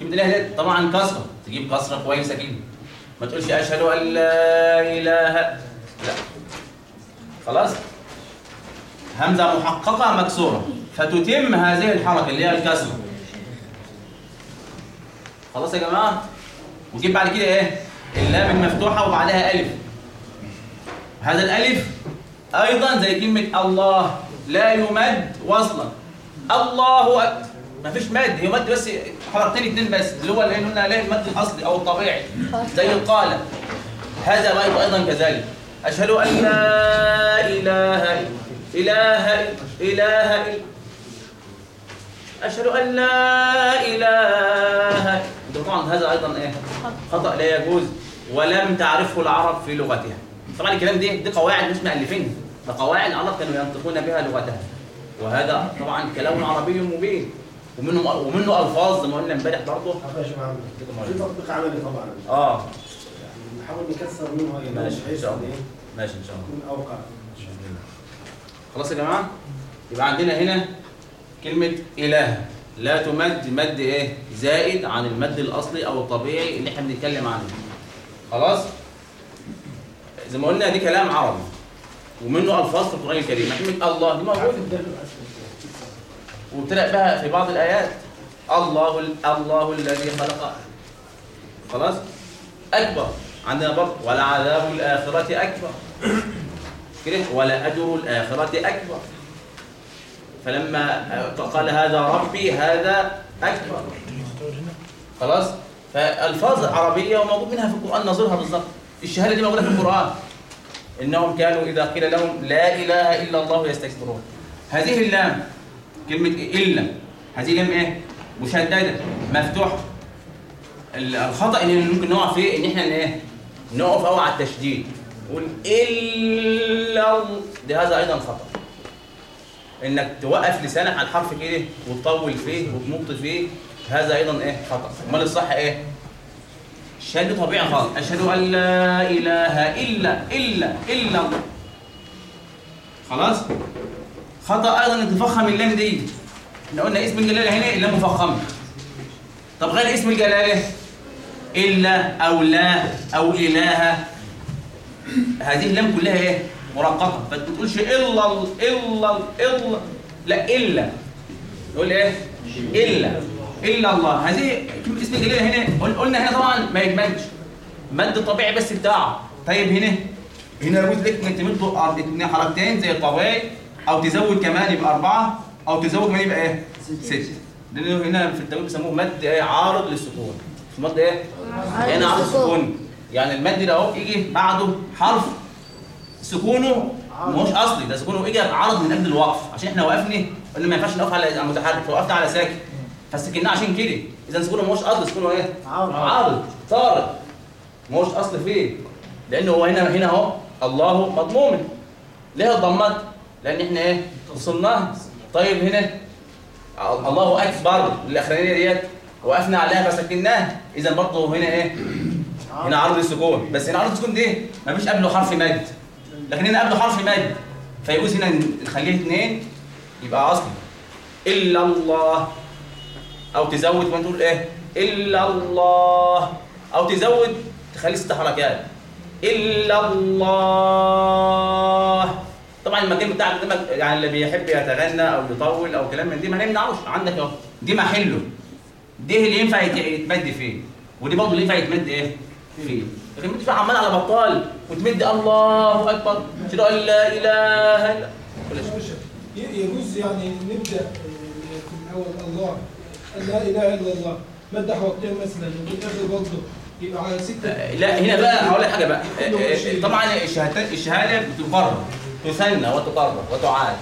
كلمة إله دي طبعا كسرة. تجيب كسرة كويسة كده. ما تقولش أشهد أن لا إله لا. خلاص؟ همزة محققة مكسورة. فتتم هذه الحركة اللي هي الكسره خلاص يا جماعة؟ وجيب بعد كده إيه؟ اللام المفتوحة وبعدها ألف. هذا الألف أيضا زي كلمة الله لا يمد وصلا. الله اكبر ما فيش مد يمد بس حركتين اتنين بس اللي هو اللي قلنا لا المد الأصلي أو الطبيعي زي قال هذا بقى أيضا كذلك. أشهد أن لا إله إله إله اله أشهد أن لا إله ده طبعا هذا أيضا إيه؟ خطأ لا يجوز ولم تعرفه العرب في لغتها. طبعا الكلام دي دي قواعد مش مألفين ده قواعد العرب كانوا ينطقون بها لغتها. وهذا طبعا كلام عربي مبين. ومنه ومنه ألفاظ زي ما قلنا امبارح برضه. في تطبيق عملي طبعا. آه. يعني نحاول نكسر منه إيه ماشي، إن بحيث شاء الله. ماشي إن شاء الله. أوقع. خلاص يا جماعة؟ يبقى عندنا هنا كلمة إله. لا تمد مد إيه؟ زائد عن المد الأصلي أو الطبيعي اللي إحنا بنتكلم عنه. خلاص؟ زي ما قلنا دي كلام عربي. ومنه ألفاظ في القرآن الكريم. كلمة الله دي موجودة. وابتدأ بها في بعض الآيات. الله ال- الله الذي خلق. خلاص؟ أكبر. عندنا برضه. ولعذاب الآخرة أكبر. ولا أجر الآخرة أكبر. فلما قال هذا ربي هذا أكبر. خلاص؟ فألفاظ عربية وموجود منها في القرآن نظيرها بالظبط الشهادة دي موجودة في القرآن. إنهم كانوا إذا قيل لهم لا إله إلا الله يستكبرون. هذه اللام كلمة إلا. هذه لام إيه؟ مشددة مفتوحة. ال- الخطأ اللي ممكن نقع فيه إن إحنا إيه؟ نقف قوي على التشديد. نقول إلا ال- ده هذا أيضا خطأ. إنك توقف لسانك على الحرف كده وتطول فيه وتمط فيه هذا أيضا إيه؟ خطأ. أمال الصح إيه؟ شد طبيعي خالص. أشهد أن لا إله إلا إلا إلا خلاص؟ خطأ أيضا ان تفخم اللام دي. إحنا قلنا اسم الجلالة هنا اللام مفخمة. طب غير اسم الجلالة إلا أو لا أو إله هذه اللام كلها إيه؟ مرققه فما تقولش إلا ال- إلا ال- إلا لا إلا. نقول إيه؟ إلا. إلا الله. هذه اسم الجلاله هنا؟ قل- قلنا هنا طبعا ما يجمدش مد. الطبيعي بس بتاعه طيب هنا. هنا يجوز لك إنك تمد حركتين زي الطبيعي أو تزود كمان يبقى أربعة أو تزود كمان يبقى إيه؟ ست. لأنه هنا في التجويد بيسموه مد إيه؟ عارض للسكون. مد إيه؟ هنا عارض السكون يعني المد ده اهو يجي بعده حرف سكونه مش اصلي ده سكونه اجى عرض من أجل الوقف. عشان إحنا وقفنا قلنا ما ينفعش نقف على على متحرك فوقفنا على ساكن. فسكناه عشان كده. اذا سكونه مش اصلي سكونه إيه؟ عارض. عارض طارد. مش اصل فيه. لأنه هو هنا هنا اهو الله مضموم ليه الضمات لأن إحنا إيه؟ وصلناها. طيب هنا الله أكبر. الأخرانية ديت وقفنا عليها فسكناها. اذا برضه هنا إيه؟ هنا عرض السكون بس هنا عرض السكون دي مفيش قبله حرف مد. لكن هنا قبله حرف مد. فيجوز هنا نخليه اثنين يبقى اصلي إلا الله. أو تزود وانت تقول إيه؟ إلا الله. أو تزود تخليه ست حركات. إلا الله. طبعا المكان بتاعك ده يعني اللي بيحب يتغنى أو يطول أو كلام من دي ما نمنعوش. عندك أهو. دي محله. دي اللي ينفع يت- يتمد فيه. ودي برضه اللي ينفع يتمد إيه؟ فيه. لكن تبقى عمال على بطال وتمد الله أكبر؟ تقول لا إله إلا ولا. ي- يجوز يعني نبدأ آه، في الأول الله لا إله إلا الله. مد حركتين مثلا؟ وفي الآخر برضه يبقى على ستة. لا هنا بقى هقول لك حاجة بقى. طبعا الشهاده الشهادة بتقرر تثنى وتقرر وتعاد.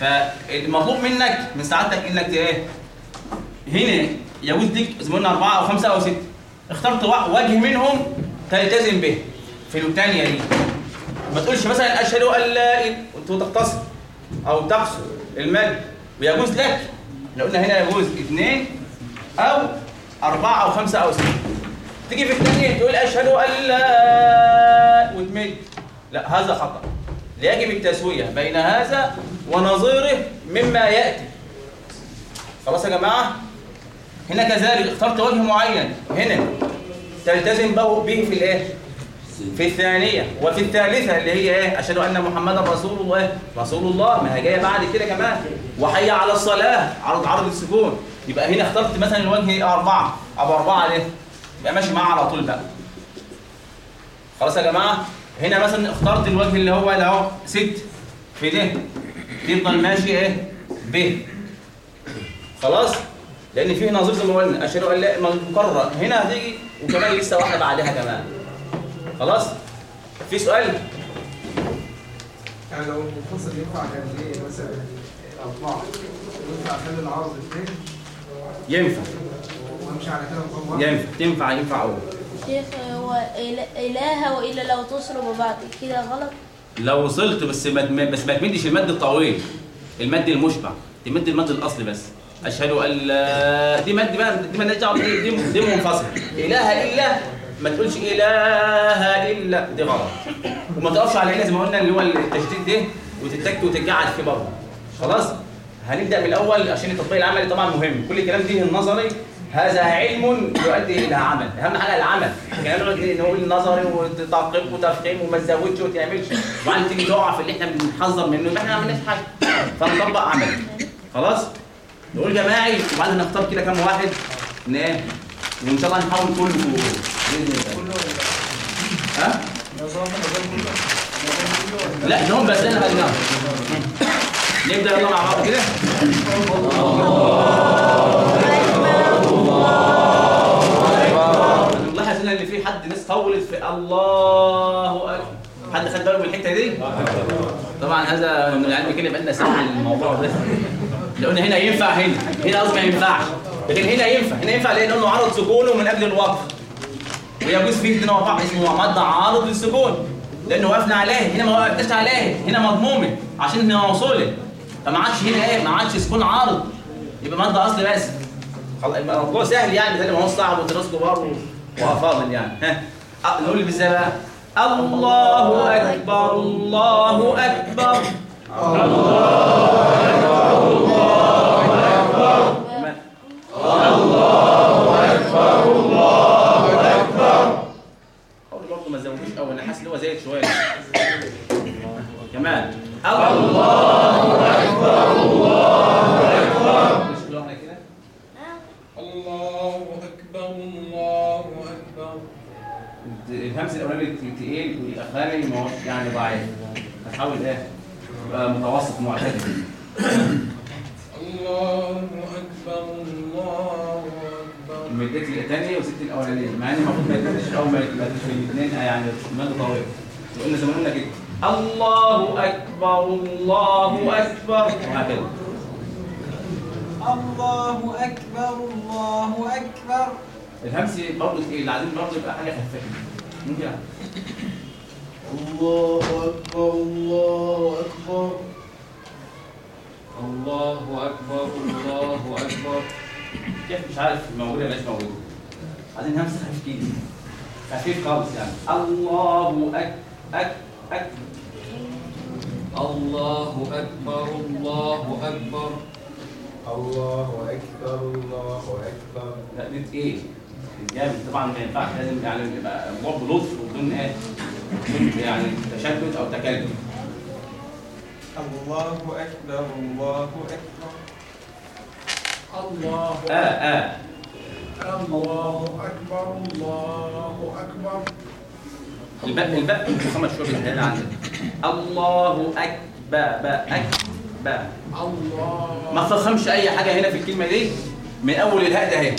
فالمطلوب منك من سعادتك إنك إيه هنا يجوز ليك زي ما قلنا أربعة أو خمسة أو ستة. اخترت وجه منهم تلتزم به. في الثانية دي. ما تقولش مثلا أشهد أن لا اله وتقتصر أو تقصر المد ويجوز لك. لو قلنا هنا يجوز اثنين أو أربعة أو خمسة أو ستة. تيجي في الثانية تقول أشهد أن لا وتمد لا هذا خطأ. يجب التسوية بين هذا ونظيره مما يأتي. خلاص يا جماعة؟ هنا كذلك اخترت وجه معين. هنا تلتزم به به في الايه؟ في الثانية. وفي الثالثة اللي هي إيه؟ أشهد أن محمدا رسول الله. رسول الله. ما هي جاية بعد كده كمان. وحي على الصلاة عرض عرض السكون يبقى هنا اخترت مثلا الوجه أربعة. أبو أربعة ليه يبقى ماشي معاه على طول بقى. خلاص يا جماعة؟ هنا مثلا اخترت الوجه اللي هو ده أهو. ست. في ده. تفضل ماشي إيه؟ ب. خلاص؟ لأن فيه نظير زي ما قلنا أشهد أن لا مكرر هنا هتيجي وكمان لسه واحدة بعدها كمان. خلاص؟ في سؤال؟ يعني لو المنفصل ينفع كان إيه مثلا أربعة ينفع أخلي العرض اثنين ينفع. على كده ينفع. تنفع ينفع أول. شيخ هو إله- وإلا لو تصروا ببعض كده غلط؟ لو وصلت بس ما بس ما تمدش المد الطويل. المد المشبع. تمد المد الأصلي بس. أشهد أن لا دي بقى دي مالهاش دعوه دي دي دي منفصل إله إلا ما تقولش إله إلا دي غلط. وما تقفش على اله زي ما قلنا اللي هو التشديد ده وتتك وتتجعد فيه برضه. خلاص؟ هنبدأ من الأول عشان التطبيق العملي طبعا مهم. كل الكلام دي النظري هذا علم يؤدي إلى عمل. أهم حاجة العمل. كان نقعد نقول نظري وتدقق وتفخيم وما تزودش وما تعملش وبعدين تيجي تقع في اللي إحنا بنحذر منه يبقى إحنا ما عملناش حاجة. فنطبق عملي. خلاص؟ نقول جماعي وبعدين نختار كده كام واحد ن- إيه وإن شاء الله نحاول كله بإذن الله. ها؟ لا هم بس أنا نبدأ يلا مع بعض كده. نلاحظ هنا ان في حد ناس طولت في الله أكبر. حد خد باله من الحتة دي؟ طبعا هذا من العلم كده يبقى لنا سمع الموضوع ده. لو ان هنا ينفع هنا. هنا قصدي ما ينفعش. لكن هنا ينفع. هنا ينفع لأنه عرض سكونه من أجل الوقف. ويجوز فيه مع بعض اسمه مد عارض للسكون. لأنه وقفنا عليه. هنا ما وقفناش عليه. هنا مضمومة. عشان هنا موصولة. فما عادش هنا إيه؟ ما عادش سكون عارض. يبقى مد اصلي بس. الموضوع سهل يعني. ده ما هو صعب ودراس كبار وأفاضل يعني. ها؟ أه، نقول إزاي بقى الله أكبر الله أكبر. الله أول برضه ما زودوش أوي أنا حاسس إن هو زايد شوية كمان. الله أكبر الله أكبر الله أكبر الله أكبر الهمس الأولاني تقيل هوش يعني ضعيف. هتحاول إيه يبقى متوسط معتدل. الله أكبر الله أكبر. مديت الثانية وسبت الأولانية مع إن المفروض ما يديش أول ما يديش الاثنين يعني مدى طويل وقلنا زي ما قلنا كده الله أكبر الله أكبر. وهكذا. الله أكبر الله أكبر. الهمس برضه تقيل عايزين برضه يبقى ممكن يعني. الله أكبر الله أكبر الله أكبر الله أكبر كيف مش عارف موجودة ولا مش موجودة عايزين همس خفيف كده خفيف خالص يعني. الله أك أك أك. الله أكبر الله أكبر. الله أكبر الله أكبر. لا دي تقيل جامد. طبعا ما ينفعش لازم يعني يبقى الموضوع بلطف وبدون إيه يعني تشتت أو تكلف الله أكبر الله أكبر. الله آه آه. الله أكبر الله أكبر. الباء الباء محمد شوية بالحياة عندك الله أكبر باء أكبر. الله. ما تفخمش أي حاجة هنا في الكلمة دي؟ من أول الهاء ده أهي.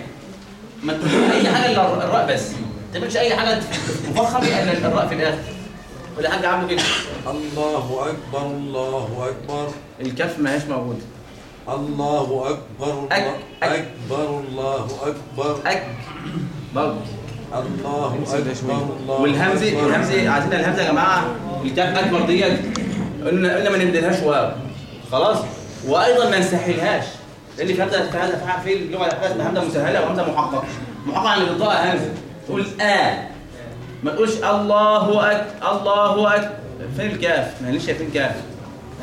ما تفخمش أي حاجة إلا الراء بس. ما تعملش أي حاجة مفخم الا الراء في الآخر. ولا حاجة عاملة كده. الله أكبر الله أكبر. الكف ما هيش موجوده الله أكبر أك- الله أك- أكبر الله أكبر. اك برضه الله أكبر الله والهمزة. الهمزة عايزين الهمزة يا جماعة؟ الكاف أكبر ديت. قلنا قلنا ما نمدلهاش واو. خلاص؟ وأيضا ما نسهلهاش. لأن في همزه في همزه في- اللغة اسمها همزه مسهلة وهمزه محققه محققه يعني بتضاء همزه تقول ا ما تقولش الله اك الله اك فين الكاف ما ليش شايفين كاف.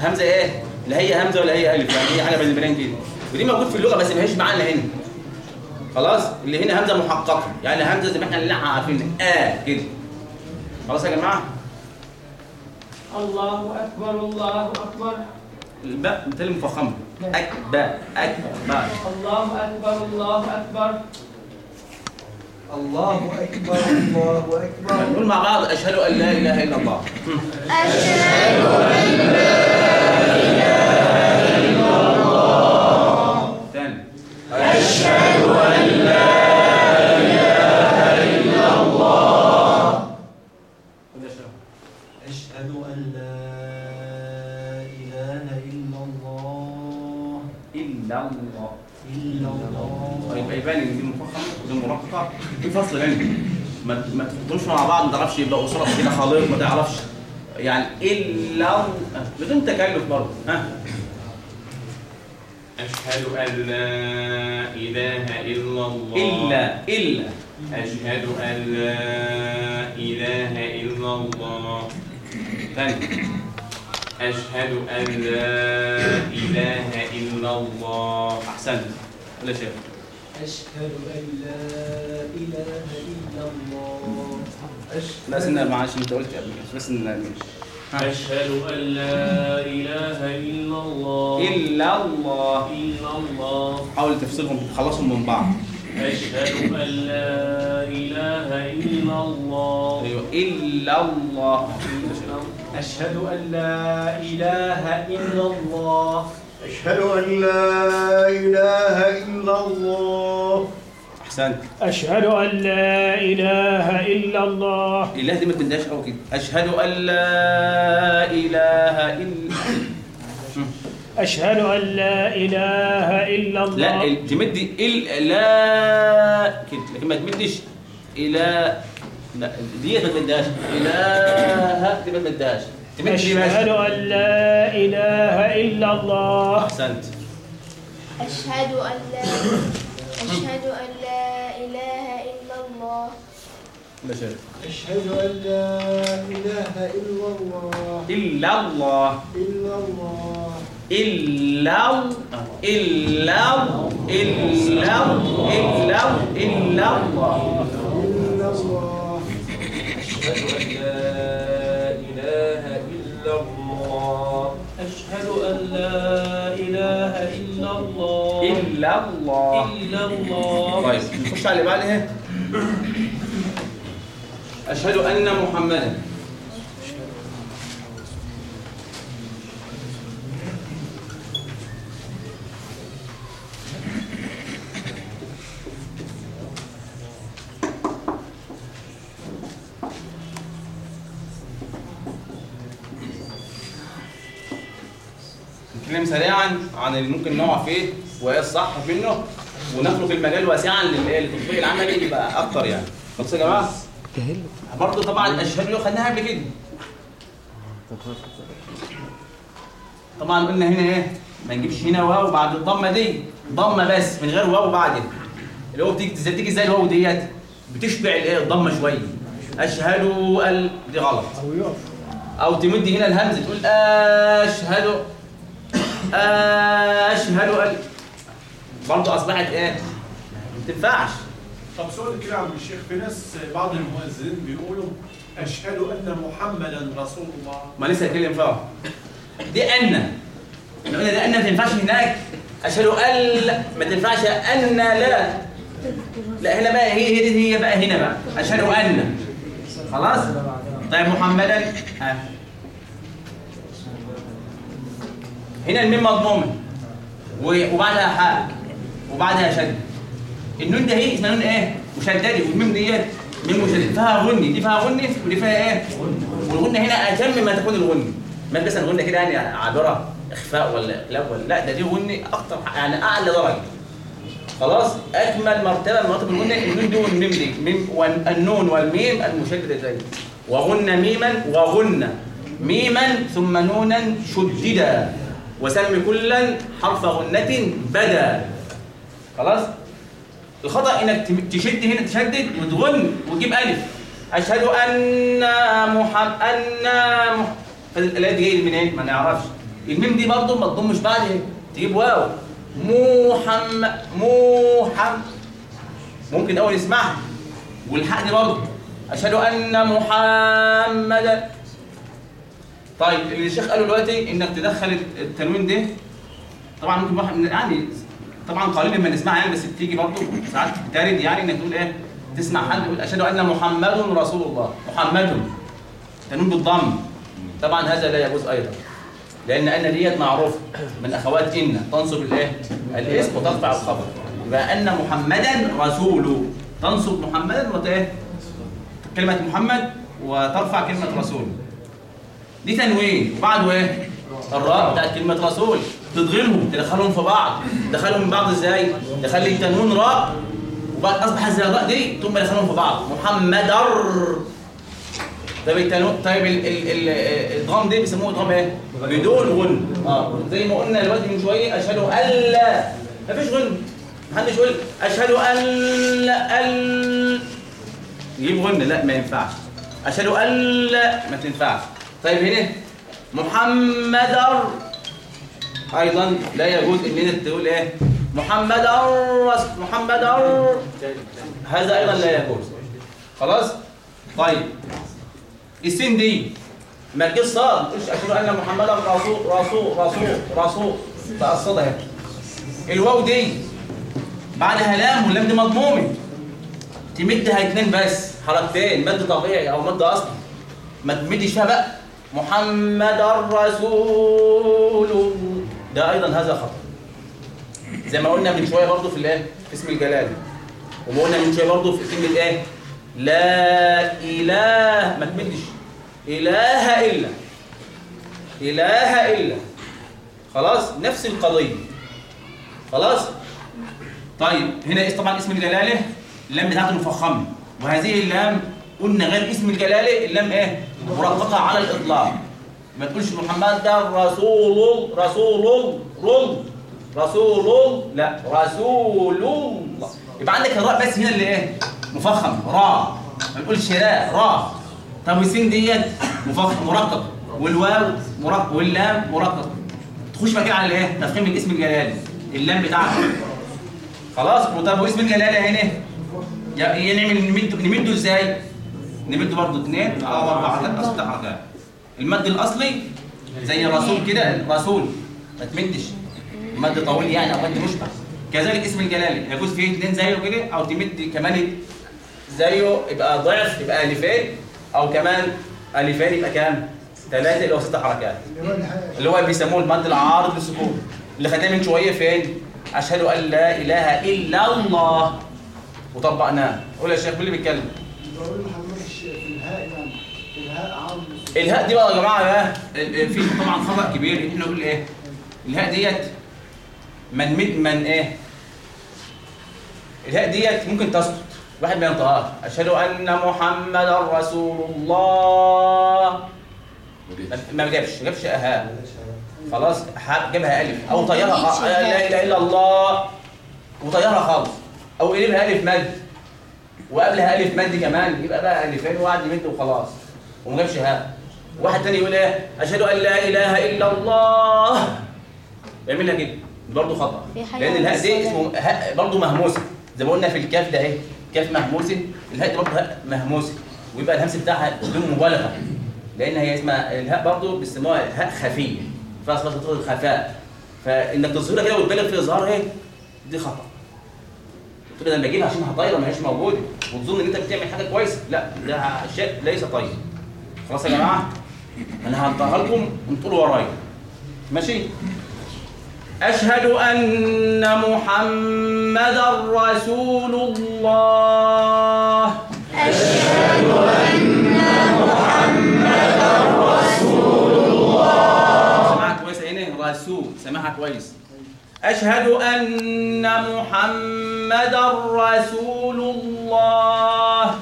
همزة إيه؟ لا هي همزة ولا هي ألف. يعني هي حاجة بين البنين كده. ودي موجود في اللغة بس ما هيش معانا هنا. خلاص؟ اللي هنا همزة محققة. يعني همزة زي ما إحنا اللي عارفين. ا كده. خلاص يا جماعة؟ الله أكبر الله أكبر. الباء بالتالي مفخمة. أكبر أكبر. الله أكبر الله أكبر. الله أكبر الله أكبر. نقول مع بعض أشهد أن لا إله إلا الله. أشهد ثاني. أشهد الله إلا الله طيب يبان أن دي مفخمه ودي مرققه في فصل بينهم ما ما تحطهمش مع بعض ما تعرفش يبقى قصرات كده خالص ما تعرفش يعني الله. بدون تكلف برضه ها أشهد أن لا إله إلا الله الا الا أشهد أن لا إله إلا الله ثاني أشهد أن لا إله إلا الله. أحسنت. ولا شيء أشهد أن لا إله إلا الله. لا سنة معلش أنت قلت قبل كده بس ان أشهد أن لا إله إلا الله. إلا الله. إلا الله. حاول تفصلهم تخلصهم من بعض. أشهد أن لا إله إلا الله. أيوه. إلا الله. أشهد أن لا إله إلا الله. أشهد أن لا إله إلا الله. أحسنت. أشهد أن لا إله إلا الله. الاله دي ما تبداش قوي كده. أشهد أن لا إله إلا أشهد أن لا إله إلا الله. لا تمد ال لا كده. لكن ما تمدش إلى لا دي ما تمدهاش اله دي ما تمدهاش أشهد أن لا إله إلا الله. أحسنت. أشهد أن لا أشهد أن لا إله إلا الله. أشهد أن لا إله إلا الله. إلا الله. إلا الله. إلا إلا إلا إلا إلا الله. إلا الله. أشهد أن لا إله إلا الله. أشهد أن لا إله إلا الله. إلا الله. إلا الله. طيب نخش على اللي بعدها. أشهد أن محمدا. نتكلم سريعا عن اللي ممكن نقع فيه وإيه الصح منه ونخلق المجال واسعا لل- للتطبيق العملي يبقى أكتر يعني. بص يا جماعة برضه طبعا اشهد له خدناها قبل كده. طبعا قلنا هنا إيه ما نجيبش هنا واو بعد الضمة دي ضمة بس من غير واو بعد. اللي هو بتيجي إزاي تيجي إزاي الواو ديت بتشبع الإيه الضمة شوية. أشهد ال دي غلط. أو يقف. أو تمد هنا الهمزة تقول أشهد أشهد ان برضه أصبحت إيه؟ ما تنفعش. طب سؤال كده يا عم الشيخ في ناس بعض المؤذنين بيقولوا أشهد أن محمدا رسول الله. ما لسه هتكلم فيها دي أن. إحنا قلنا ده أن ما تنفعش هناك. أشهد أن ما تنفعش أن لا. لا هنا بقى هي هي دي هي بقى هنا بقى. أشهد أن. خلاص؟ طيب محمدا. ها. هنا الميم مضمومة. وبعدها حاء وبعدها شد. النون ده هي اسمها نون إيه؟ مشددة. والميم ديت ميم مشددة. فيها غني. دي فيها غني ودي فيها إيه؟ والغنه هنا اتم ما تكون الغني. ما مثلا غنه كده يعني عابره إخفاء ولا إقلاب ولا لا ده دي غني أكتر يعني أعلى درجة. خلاص؟ اكمل مرتبة من مراتب الغنه النون دي والميم دي. ميم والنون والميم المشددتين وغن ميما وغن ميما ثم نونا شددا. وسم كلا حرف غنة بدا خلاص؟ الخطأ إنك تشد هنا تشدد وتغن وتجيب ألف. أشهد أن محمد أن مح... الايه دي جاية منين؟ ما نعرفش. الميم دي برضه ما تضمش بعد تجيب واو. محمد محمد ممكن أول اسمعها والحق دي برضه أشهد أن محمدا طيب اللي الشيخ قاله دلوقتي إنك تدخل التنوين ده طبعا ممكن واحد يعني طبعا قليل ما نسمعها يعني بس بتيجي برضه ساعات تارد يعني إنك تقول إيه تسمع حد يقول أشهد أن محمد رسول الله. محمد. تنوين بالضم. طبعا هذا لا يجوز أيضا لأن أن ديت معروفة من أخوات إن تنصب الإيه الإسم وترفع الخبر. يبقى أن محمدا رسول تنصب محمدا وت إيه كلمة محمد وترفع كلمة رسول دي تنوين وبعده إيه الراء بتاعت كلمة رسول. تدغمهم تدخلهم في بعض. تدخلهم من بعض إزاي؟ تخلي التنوين راء وبعد أصبح الراء دي ثم تدخلهم في بعض. محمدر طيب التنو... طيب ال... ال... ال... الادغام دي بيسموه ادغام إيه؟ بدون غن. آه. زي ما قلنا دلوقتي من شوية أشهد أن لا. مفيش غن. محدش يقول أشهد أن لا. ال يجيب غن. لا ما ينفعش. أشهد أن لا. ما تنفعش. طيب هنا. محمد أيضا لا يجوز إن انت تقول إيه؟ محمد. محمد هذا أيضا لا يجوز. خلاص؟ طيب. السين دي. ما تجيش صاد. تقولش أشهد أن محمدا رسول رسول رسول رسول. الصاد اهي الواو دي. بعدها لام واللام دي مضمومة. تمدها اتنين بس. حركتين. مد طبيعي أو مد أصلي. ما تمدش فيها بقى. محمد رسول ده أيضا هذا خطأ. زي ما قلنا من شوية برضو في الإيه؟ في اسم الجلاله وما قلنا من شوية برضه في كلمه إيه لا إله. ما تمدش. إله إلا. إله إلا. خلاص؟ نفس القضية. خلاص؟ طيب هنا اسم طبعا؟ اسم الجلالة. اللام بتاعته مفخمه وهذه اللام قلنا غير اسم الجلالة اللام إيه؟ مرققه على الإطلاق. ما تقولش محمد ده رسول رسول رول رسول لا رسول. الله يبقى عندك الراء بس هنا اللي إيه؟ مفخم راء ما تقولش راء راء طب والسين ديت؟ مفخم مرقق. والواو مرقق واللام مرقق. تخش كده على الايه تفخيم الاسم الجلالي. اللام بتاعته خلاص. طب واسم الجلالة هنا؟ يا نعمل نمده إزاي؟ نمده برضه اثنين أو أربعة حركات المد الأصلي زي الرسول كده رسول ما تمدش. مد طويل يعني أو مد مشبع. كذلك اسم الجلالة. يجوز فيه اثنين زيه كده أو تمد كمان زيه يبقى ضعف يبقى الفين أو كمان الفين يبقى كام؟ ثلاثة اللي هو ست حركات. اللي هو الحق- اللي هو بيسموه المد العارض للسكون. اللي خدناه من شوية فين؟ أشهد أن لا إله إلا الله. وطبقناه. قول يا شيخ مين اللي بيتكلم بقول لحضرتك الش- في الهاء يعني في الهاء عرض الهاء دي بقى يا جماعة بقى في طبعا خطأ كبير ان إحنا نقول إيه؟ الهاء ديت من من من إيه؟ الهاء ديت ممكن تسقط واحد ما ينطقهاش أشهد أن محمدا رسول الله. ما جابش ما جابش هاء. خلاص ح- جابها ألف. أو طيرها لا إله إلا الله. وطيرها خالص. أو قلبها ألف مد. وقبلها ألف مد كمان يبقى بقى ألفين وقعد يمد وخلاص. وما جابش هاء. واحد تاني يقول إيه أشهد أن لا إله إلا الله. يعملها كده برضه خطأ. لأن الهاء دي اسمه برضه مهموسة. زي ما قلنا في الكاف ده أهي. كاف مهموسة. الهاء دي برضه هاء مهموسة. ويبقى الهمس بتاعها بدون مبالغة. لأن هي اسمها الهاء برضه بيسموها هاء خفيه فيها صفه الخفاء. فإنك تظهرها كده وتبالغ في إظهارها دي خطأ. تقول أنا بجيبها عشان هطايره ما هيش موجودة. وتظن إن أنت بتعمل حاجة كويسة. لا ده شيء ليس طيب خلاص يا جماعة؟ أنا هنطقها لكم وانتوا ورايا ماشي؟ أشهد أن محمدا رسول الله. سمعها كويس؟ عيني رسول. سمعها كويس. أشهد أن محمدا رسول الله.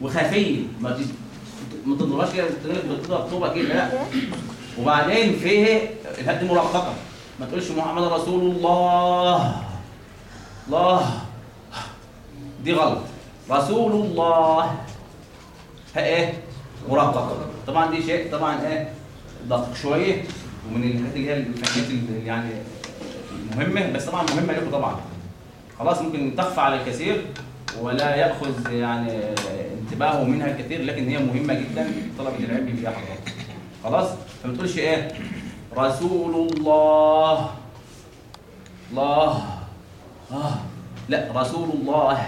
وخفيه ما ما تضربهاش كده تضرب بتضرب طوبة كده لا. وبعدين فيه الهاء دي مرققه ما تقولش محمد رسول الله. الله. دي غلط. رسول الله. ها إيه؟ مرققه طبعا دي شيء طبعا إيه؟ دقيق شوية. ومن الحاجات اللي هي يعني مهمة بس طبعا مهمة لكم طبعا. خلاص ممكن تخفى على الكثير. ولا يأخذ يعني انتباهه منها الكثير لكن هي مهمة جدا طلبه العلم فيها حضرتك خلاص؟ فما تقولش إيه؟ رسول الله. الله آه. لا رسول الله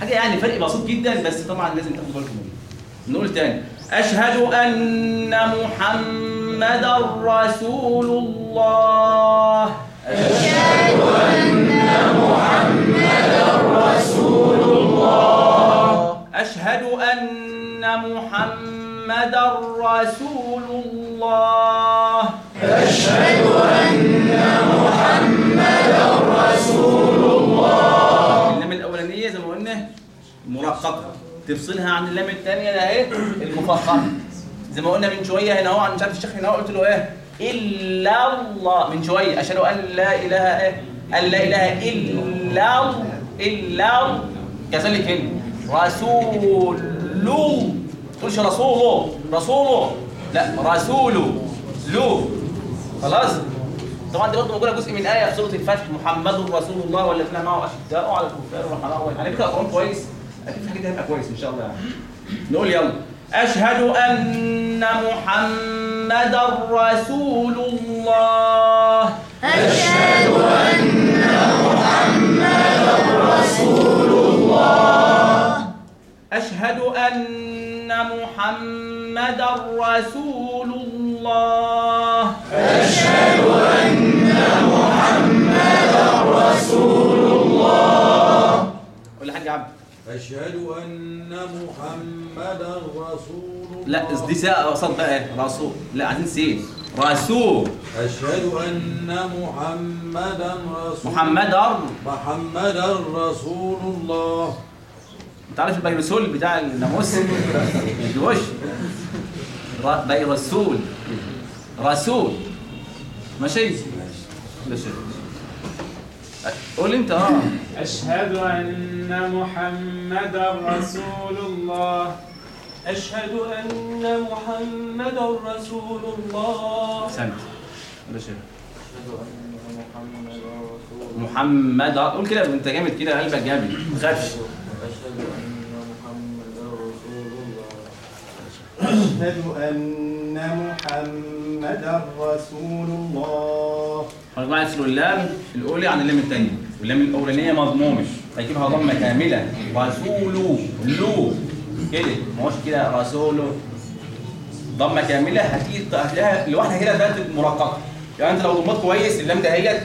حاجة يعني فرق بسيط جدا بس طبعا لازم تاخدوا بالكم منه. نقول تاني. أشهد أن محمدا رسول الله أشهد أن محمدا رسول الله. اللام الأولانية زي ما قلنا مرققه تفصلها عن اللام الثانية ده اهي المفخمه زي ما قلنا من شوية هنا أهو مش عارف الشيخ هنا قلت له إيه؟ إلا الله. من شوية. أشهد أن لا إله إيه ان لا إله إلا إلا كذلك هنا رسول تقولش رسوله رسوله. لا رسوله لو. خلاص؟ طبعا دي برضه موجوده جزء من آية في سورة الفتح محمد رسول الله والذين معه أشداء على الكفار رحماء يعني بكره قران كويس. أكيد في حاجة هيبقى كويس إن شاء الله يعني. نقول يلا. أشهد أن محمدا رسول الله. أشهد أن محمد رسول الله. أشهد أن محمد رسول الله قول عبد أشهد أن محمد رسول الله. لا دي ساعة وصلت بقى آه، رسول. لا عايزين سين. رسول. أشهد أن محمدا رسول. محمدا. محمدا رسول الله. انت عارف البيرسول بتاع الناموس الجوش ر- بيرسول رسول. ماشي؟ ماشي. قول انت. آه أشهد أن محمدا رسول الله. أشهد أن محمدا رسول الله. احسنت ماشي محمد قول كده انت جامد كده قلبك جامد. ما تخافش. أشهد أن محمدا رسول الله. هنجمع نفس اللام الأولى عن اللام الثانية. واللام الأولانية مضمومه هيجيبها ضمة كاملة. رسول لو. كده ما هوش كده رسول ضمه كامله هتيجي هتلاقيها لوحدها كده بقت مرققة. يعني انت لو ضمت كويس اللام دهيت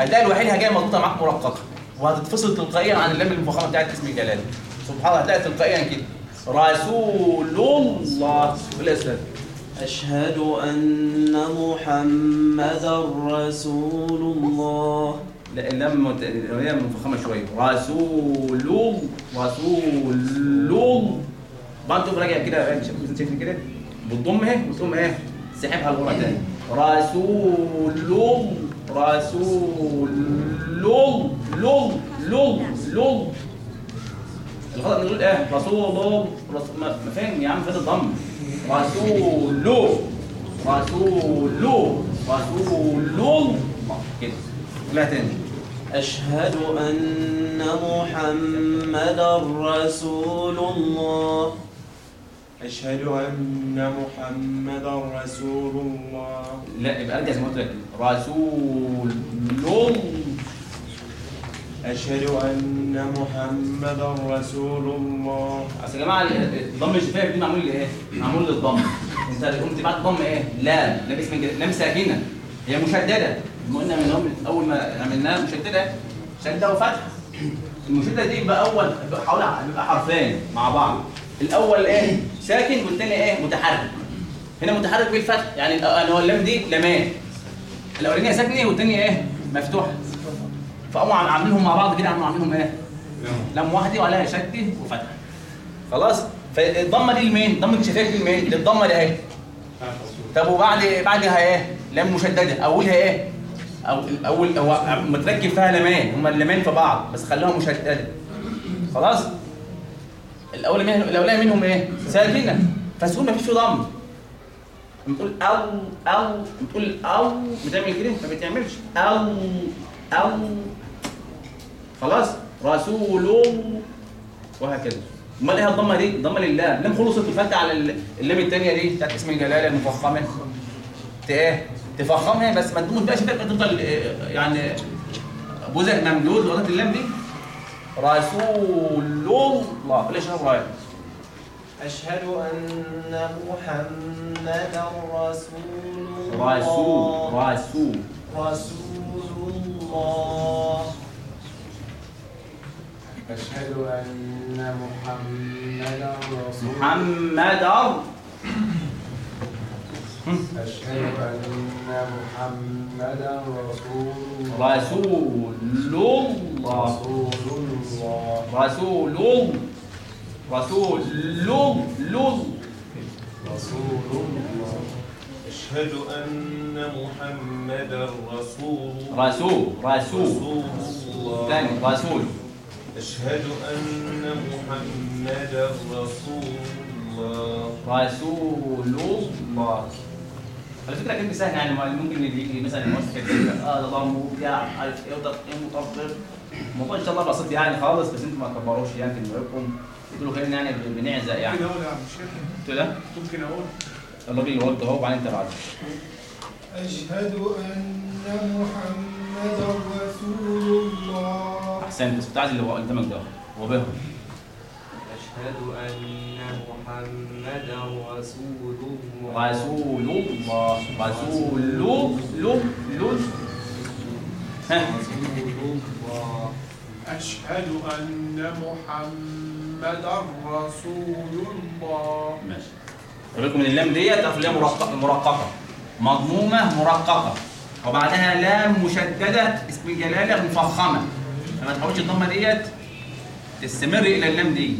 هتلاقي الوحيده جاية مضبوطه معاك مرققة. وهتتفصل تلقائيا عن اللام المفخمة بتاعت اسم الجلاله سبحان الله هتلاقي تلقائيا كده. رسول الله أستاذ أشهد أن محمدا رسول الله. لا اللام هي مفخمه شوية. رسول رسول. بعد تقوم راجع كده شوف شكل كده. بتضم اهي وتقوم إيه؟ سحبها لورا تاني. رسول رسول لو لو لو لو الغلط نقول إيه؟ رسول الله رسول ما فاهم يا عم فين الضم. رسول رسول رسول كده. لا تاني. أشهد أن محمدا رسول الله. أشهد أن محمدا رسول الله. لا يبقى أرجع زي ما قلت لك. رسول. أشهد أن محمدا رسول الله. أصل يا جماعة الضم الشفايف دي معمول لإيه؟ معمول للضم. أنت قمت بعد الضم إيه؟ لا لا باسم الجل- لام ساكنة. هي مشددة. ما قلنا من أول ما عملناها مشددة. شده وفتحه المشددة دي يبقى أول يبقى حوالي يبقى حرفين مع بعض. الأول إيه؟ ساكن والثاني إيه؟ متحرك. هنا متحرك بالفتح يعني أنا هو اللام دي لمان الأولانية ساكنة والثانيه إيه؟ مفتوحة. فقاموا عاملينهم مع بعض كده قاموا عاملينهم إيه؟ لام واحدة وعليها شده وفتحه خلاص؟ فالضمة دي لمين؟ ضمة الشفايف دي لمين؟ للضمة دي اهي طب وبعد بعدها إيه؟ لام مشددة. أولها إيه؟ أو الأول هو متركب فيها لمان هما اللمان في بعض بس خلوها مشددة. خلاص؟ الأول منهم الاولاني منهم إيه؟ ساكنة. فسكون مفيش فيه ضم. بتقول أو أو بتقول أو بتعمل كده ما بتعملش. أو أو. خلاص. رسول. وهكذا. أمال إيه الضمه دي؟ الضمه لله. لم خلصت الفتحه على ال- اللام الثانية دي بتاعت اسم الجلالة المفخمة. إيه؟ تفخمها بس ما شباب تفضل آه، يعني بوزك ممدود لغايه اللام دي. رسول الله. ليش هو أشهد أن محمدا رسول الله. رسول رسول. رسول الله. أشهد أن محمدا رسول محمد. أشهد أن محمدا رسول الله رسول الله رسول الله رسول رسول الله أشهد أن محمدا رسول رسول رسول الله. ثاني رسول أشهد أن محمدا رسول الله. رسول الله. على فكرة كلمة سهلة يعني ممكن اللي يجي مثلا كده آه ده ضم وبتاع عارف إيه وتقييم وتفضيل الموضوع إن شاء الله بسيط يعني خالص بس أنتوا ما تكبروش يعني في دماغكم تقولوا خلينا يعني بنعزق يعني. ممكن أقول يا عم الشيخ قلت له ممكن أقول. الراجل اللي قلته أهو وبعدين أنت بعده أشهد أن محمدا رسول الله. أحسنت بس بتاع اللي هو قدامك ده وبه أشهد أن محمدا رسول الله. رسول الله. رسول ها رسول الله أشهد أن محمدا رسول الله. ماشي. خلي بالكم من اللام ديت هي مرققه مرققة. مضمومة مرققة. وبعدها لام مشددة اسم الجلالة مفخمة. فما تحاولش الضمة ديت تستمر إلى اللام دي.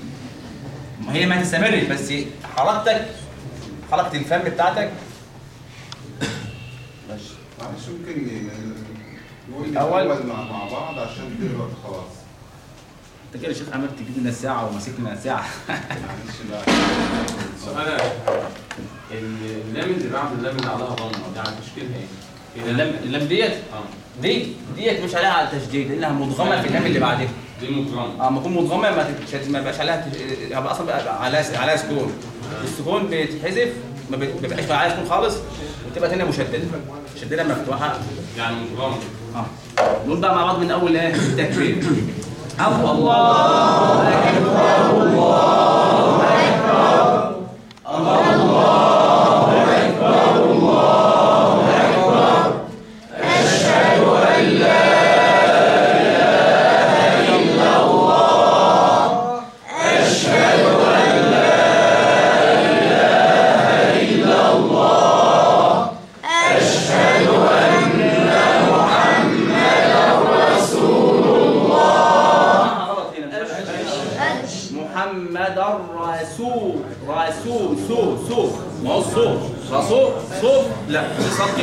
هي ما تستمرش بس حركتك حركه الفم بتاعتك. ماشي معلش ممكن نقول أول. الأول مع بعض عشان دلوقتي خلاص. أنت كده يا شيخ عمال تجيب لنا ساعة وماسكنا ساعة. معلش بقى. أنا اللام اللي بعد اللام اللي عليها ضمة دي على تشكيلها إيه؟ اللام اللام ديت؟ آه. دي ديت مش عليها على تشديد لأنها مدغمه في اللام اللي بعدها. دي مدغمه آه تكون مدغمه ما تتشد ما يبقاش عليها تش- يبقى أصلا بقى عليها عليها سكون. السكون بيتحذف ما بي- ما بيبقاش عليها سكون خالص وتبقى تانية مشددة. مشددة مفتوحة. يعني مدغمه آه. نقول بقى مع بعض من أول إيه التكبير. الله أكبر الله لا صوت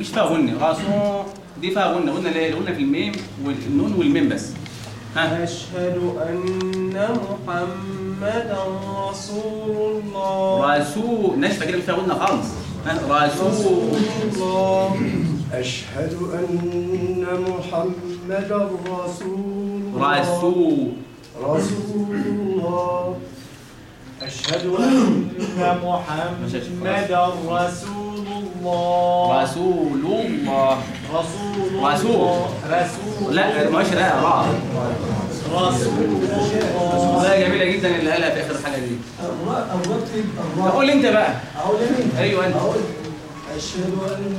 مش فيها غنة رسول دي فيها غنة غنة ليه؟ غنة في الميم والنون والميم بس. ها؟ أشهد أن محمدا رسول الله. رسول ناشفة كده مش فيها غنة خالص. ها؟ رسول. الله أشهد أن محمدا رسول الله. رسول. رسول الله. أشهد أن محمدا رسول الله. رسول الله. رسول رسول. رسول. لا ماشي لا راء رسول. الله لا جميلة جدا اللي قالها في آخر حاجة دي. الراء قول أنت بقى. أقول مين؟ أيوه أنت. أقول. أشهد أن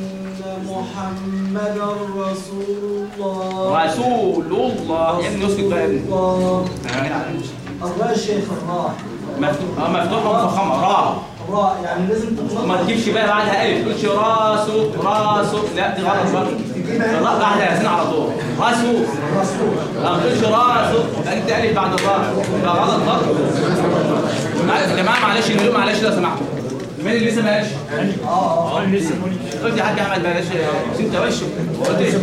محمدا رسول الله. رسول الله. يا ابني اسكت بقى يا ابني. الله. آه. الراء شيخ الراء مفتوح. آه مفتوحة ومفخمة راء يعني لازم ما تجيبش بقى بعدها ألف تقولش راسه راسه. لا دي غلط برضه. الراء بعدها ياسين على طول. راسه. لا ما تقولش راسه. لا أنت ألف بعد الراء يبقى غلط برضه. معلش يا جماعة معلش نقول معلش لو سمحتوا مين اللي لسه ما قالش؟ آه. آه لسه قلت يا حاج احمد بلاش انت وشه قلت إيه؟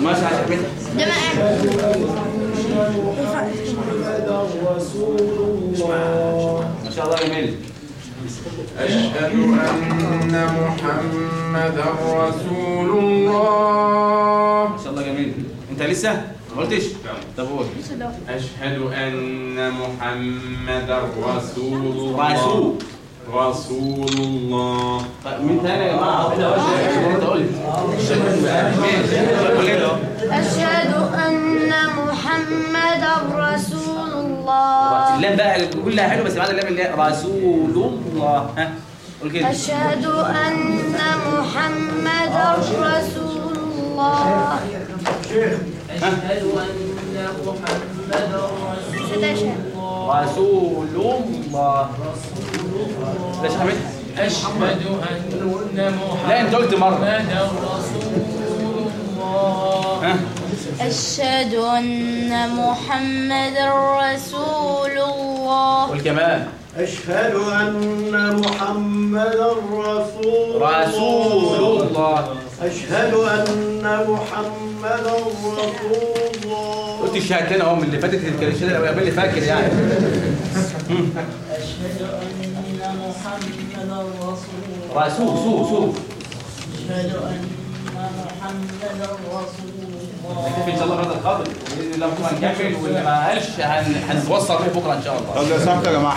يا حاج احمد ده ما محمدا رسول الله ما شاء الله جميل أشهد أن محمدا رسول الله ما شاء الله جميل. إنت لسه؟ ما قلتش؟ طب قول. أشهد أن محمدا رسول الله. رسول. رسول الله طيب مين تاني يا جماعة انت قلت ماشي أشهد أن محمدا رسول الله. اللام بقى كلها حلو بس بعد اللام اللي رسول الله ها قول كده. أشهد أن محمدا رسول الله. أشهد أن محمدا رسول الله رسول الله أشهد أن محمدا لا أنت قلت مرة. رسول أشهد أن محمد رسول الله. والكمان أشهد أن محمدا رسول رسول الله. أشهد أن محمدا رسول الله. قلت الشهادتين أهو من اللي فاتت الشهادة اللي فاكر يعني. أشهد أن رسول سو سو أشهد أن محمدا رسول الله. نكتفي إن شاء الله بهذا القدر بإذن الله بكره نكمل واللي ما قالش هن- هنوصل به بكرة إن شاء الله. طب لو سمحتوا يا جماعة.